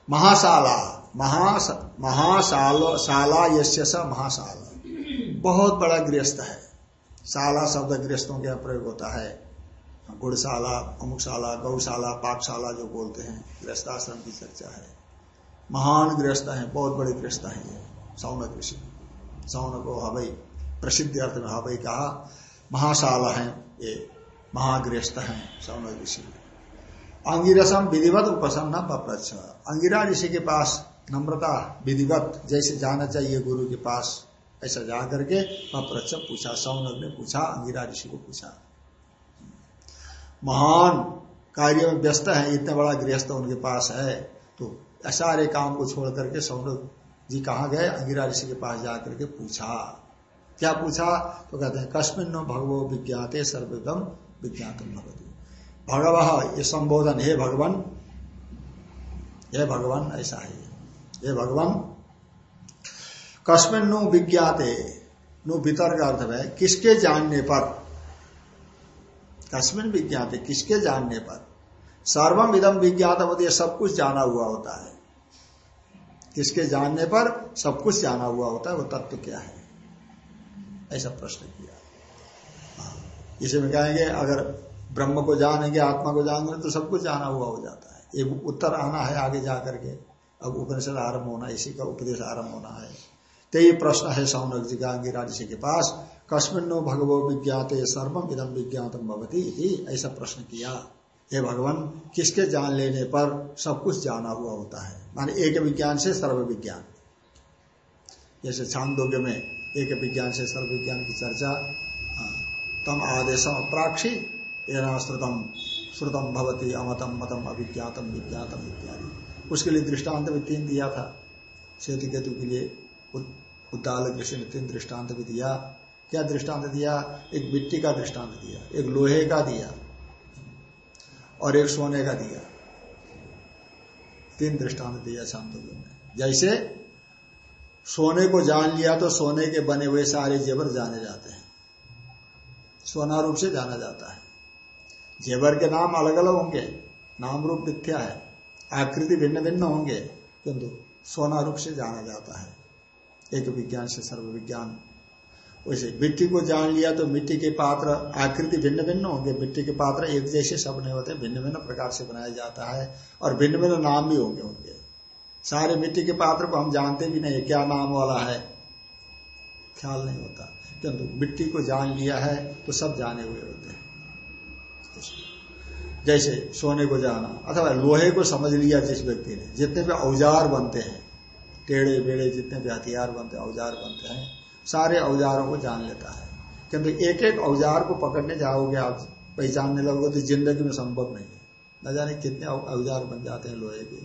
महाशाला महास, महासाल साला यश्य स महासाल। बहुत बड़ा गृहस्थ है। शाला शब्द गृहस्थों के प्रयोग होता है। गुड़शाला, अमुकशाला, गौशाला, पाकशाला जो बोलते हैं, गृहस्थाश्रम की चर्चा है। महान गृहस्थ है, बहुत बड़े गृहस्थ है ये, सौनक ऋषि। सौनको हवई, प्रसिद्ध अर्थ में हवई कहा, महाशाला है ये, महागृहस्थ है सौनक ऋषि। अंगिरसम विधिवत उपसन्न पप्रच्छ। अंगिरा ऋषि के पास नम्रता, विधिवत, जैसे जाना चाहिए गुरु के पास, ऐसा जा करके पप्रच्छ पूछा, सौनक ने पूछा, अंगिरा ऋषि को पूछा। महान कार्य में व्यस्त है, इतना बड़ा गृहस्थ उनके पास है तो सारे काम को छोड़ करके सौनक जी कहा गए? अंगिरा ऋषि के पास जाकर के पूछा। क्या पूछा? तो कहते हैं कश्मिन नो भगवो विज्ञाते सर्वगम विज्ञातम भगवती भगव, ये संबोधन, हे भगवान हे भगवान, ऐसा है। हे भगवान कश्मिन नु विज्ञाते, नु भीतर का अर्थ है, किसके जानने पर कश्मिन विज्ञाते किसके जानने पर? सर्वम इदम विज्ञात होती सब कुछ जाना हुआ होता है। किसके जानने पर सब कुछ जाना हुआ होता है, वो तत्व क्या है? ऐसा प्रश्न किया। इसे में कहेंगे, अगर ब्रह्म को जानेंगे, आत्मा को जानेंगे तो सब कुछ जाना हुआ हो जाता है। ये उत्तर आना है आगे जा करके अब उपनिषद आरंभ होना, इसी का उपदेश आरंभ होना है। तो ये प्रश्न है सौनक जी गांगी ऋषि के पास। कस्मिनो भगवो विज्ञाते सर्वम इदम विज्ञातम भवती ऐसा प्रश्न किया। हे भगवान किसके जान लेने पर सब कुछ जाना हुआ होता है? माने एक विज्ञान से सर्व विज्ञान। जैसे छांदोग्य में एक विज्ञान से सर्व विज्ञान की चर्चा हाँ, तम आदेशम अप्राक्षी एना श्रुतम श्रुतम भवती अमतम मतम अभिज्ञातम विज्ञातम इत्यादि। उसके लिए दृष्टांत भी तीन दिया था। सेतु केतु के लिए उद्दालक ऋषि ने तीन दृष्टांत भी दिया। क्या दृष्टांत दिया? एक मिट्टी का दृष्टांत दिया, एक लोहे का दिया और एक सोने का दिया। तीन दृष्टांत दिया छांदोग्य ने। जैसे सोने को जान लिया तो सोने के बने हुए सारे जेवर जाने जाते हैं। सोना रूप से जाना जाता है। जेवर के नाम अलग अलग होंगे, नाम रूप मिथ्या है, आकृति भिन्न भिन्न होंगे, किंतु सोना रूप से जाना जाता है। एक विज्ञान से सर्व विज्ञान वैसे मिट्टी को जान लिया तो मिट्टी के पात्र आकृति भिन्न भिन्न होंगे। मिट्टी के पात्र एक जैसे सब नहीं होते, भिन्न भिन्न प्रकार से बनाया जाता है और भिन्न भिन्न नाम भी होंगे होंगे सारे मिट्टी के पात्र को हम जानते भी नहीं क्या नाम वाला है। ख्याल नहीं होता। किंतु मिट्टी को जान लिया है तो सब जाने हुए होते हैं। जैसे सोने को जाना, अथवा लोहे को समझ लिया जिस व्यक्ति ने, जितने भी औज़ार बनते हैं टेढ़े बेड़े जितने भी हथियार बनते औज़ार बनते हैं सारे औजारों को जान लेता है। किंतु एक एक औज़ार को पकड़ने जाओगे आप, पहचानने लगोगे तो ज़िंदगी में संभव नहीं है। न जाने कितने औज़ार बन जाते हैं लोहे के।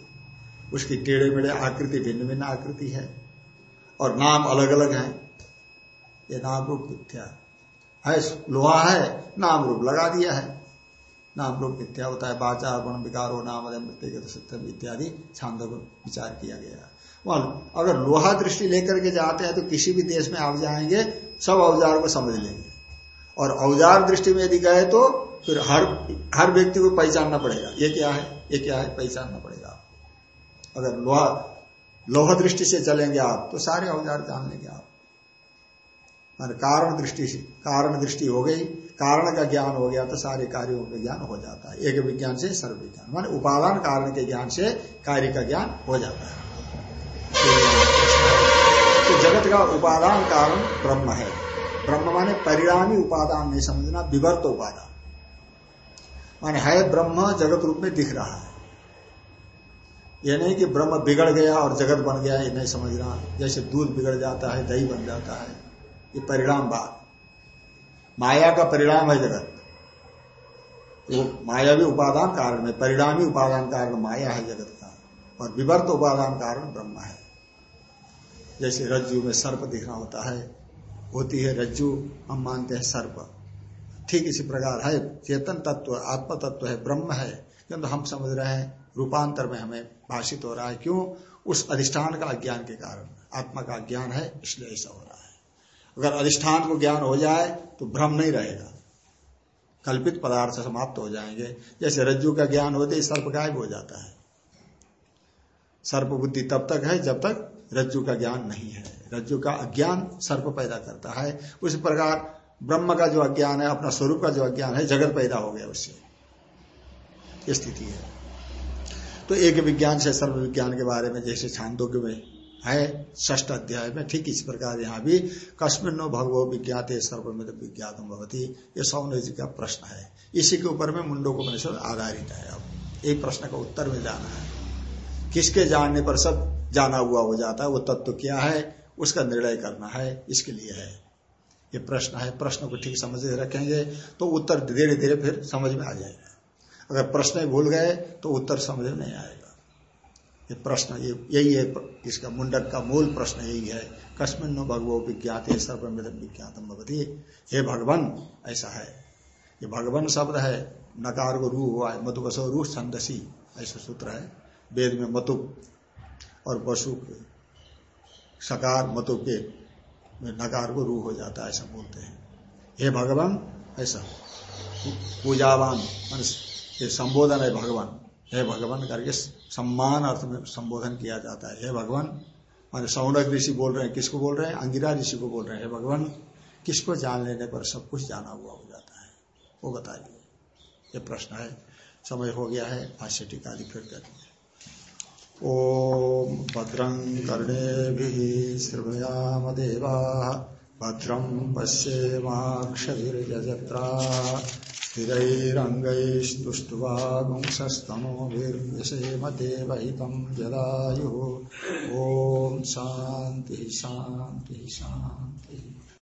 उसकी टेढ़े मेढ़े आकृति भिन्न भिन्न आकृति है और नाम अलग अलग है। ये नाम रूप मिथ्या है। लोहा है नाम रूप लगा दिया है। नाम रूप मिथ्या होता है बाचार गुण, विकार हो नाम मृत्यु सत्यम इत्यादि छांद को विचार किया गया वह अगर लोहा दृष्टि लेकर के जाते हैं तो किसी भी देश में आप जाएँगे, सब औज़ार को समझ लेंगे। और औज़ार दृष्टि में यदि गए तो फिर हर हर व्यक्ति को पहचानना पड़ेगा। ये क्या है? ये क्या है? पहचानना पड़ेगा अगर लोहा, लोह दृष्टि से चलेंगे आप तो सारे औज़ार जान लेंगे आप। मान कारण दृष्टि कारण दृष्टि हो गई, कारण का ज्ञान हो गया तो सारे कार्यों का ज्ञान हो जाता है। एक विज्ञान से सर्व विज्ञान मान उपादान कारण के ज्ञान से कार्य का ज्ञान हो जाता है। जगत का उपादान कारण ब्रह्म है। ब्रह्म माने परिणामी उपादान नहीं समझना, विवर्त उपादान। माने है ब्रह्म, जगत रूप में दिख रहा है। यह नहीं कि ब्रह्म बिगड़ गया और जगत बन गया, ये नहीं समझना। जैसे दूध बिगड़ जाता है, दही बन जाता है, ये परिणाम बात। माया का परिणाम है जगत। वो माया भी उपादान कारण है, परिणामी उपादान कारण माया है जगत का। और विवर्त उपादान कारण ब्रह्म है। जैसे रज्जु में सर्प दिखना होता है, होती है रज्जु, हम मानते हैं सर्प। ठीक इसी प्रकार है, चेतन तत्व, आत्म तत्व है, ब्रह्म है। किंतु हम समझ रहे हैं, रूपांतर में हमें भाषित हो रहा है। क्यों? उस अधिष्ठान का अज्ञान के कारण। आत्मा का ज्ञान है, इसलिए ऐसा हो रहा है। अगर अधिष्ठान को ज्ञान हो जाए तो भ्रम नहीं रहेगा। कल्पित पदार्थ समाप्त हो जाएँगे। जैसे रज्जु का ज्ञान होते सर्प गायब हो जाता है। सर्प बुद्धि तब तक है जब तक रज्जु का ज्ञान नहीं है। रज्जु का अज्ञान सर्प पैदा करता है। उसी प्रकार ब्रह्म का जो अज्ञान है, अपना स्वरूप का जो अज्ञान है, जगत पैदा हो गया उससे। स्थिति है। तो एक विज्ञान से सर्व विज्ञान के बारे में जैसे छांदोग्य में है ष्ठ अध्याय में ठीक इस प्रकार यहाँ भी कश्मीर भगवो विज्ञात सर्वमित विज्ञातम भवती। ये सौन जी का प्रश्न है। इसी के ऊपर में मुंडो को परिषद आधारित है अब। एक प्रश्न का उत्तर में जाना है। किसके जानने पर सब जाना हुआ हो जाता है, वो तत्व क्या है, उसका निर्णय करना है, इसके लिए है। ये प्रश्न है, प्रश्न को ठीक समझ रखेंगे तो उत्तर धीरे धीरे फिर समझ में आ जाएगा। अगर प्रश्न भूल गए तो उत्तर समझ में नहीं आएगा। ये प्रश्न, ये, यही है, इसका मुंडक का मूल प्रश्न यही है। कस्मिन नो भगवो विज्ञात है सर्वमिद विज्ञातम भवती। हे भगवान, ऐसा है। ये भगवान शब्द है, नकार को रूह हुआ है मतु बसो रूह छंदसी ऐसा सूत्र है। वेद में मतु और पशु सकार मतु के नकार को रू हो जाता है, ऐसा बोलते हैं। हे भगवान, ऐसा। पूजावान ये संबोधन है भगवान। हे भगवान करके सम्मान अर्थ में संबोधन किया जाता है। हे भगवान, मान सौनक ऋषि बोल रहे हैं, किसको बोल रहे हैं? अंगिरा ऋषि को बोल रहे हैं। हे भगवान, किसको जान लेने पर सब कुछ जाना हुआ हो जाता है? वो बताइए। ये प्रश्न है। समय हो गया है भाष्य टीका फिर करेंगे ओम भद्रं कर्णे श्रृणुयाम देवा। भद्रं पश्येमाक्षभिर्यजत्रा स्थिरैरङ्गैस्तुष्ट्वागुंसस्तनोभिर्विषेम देवहितं जलायुः। ॐ शान्तिः शान्तिः शान्तिः।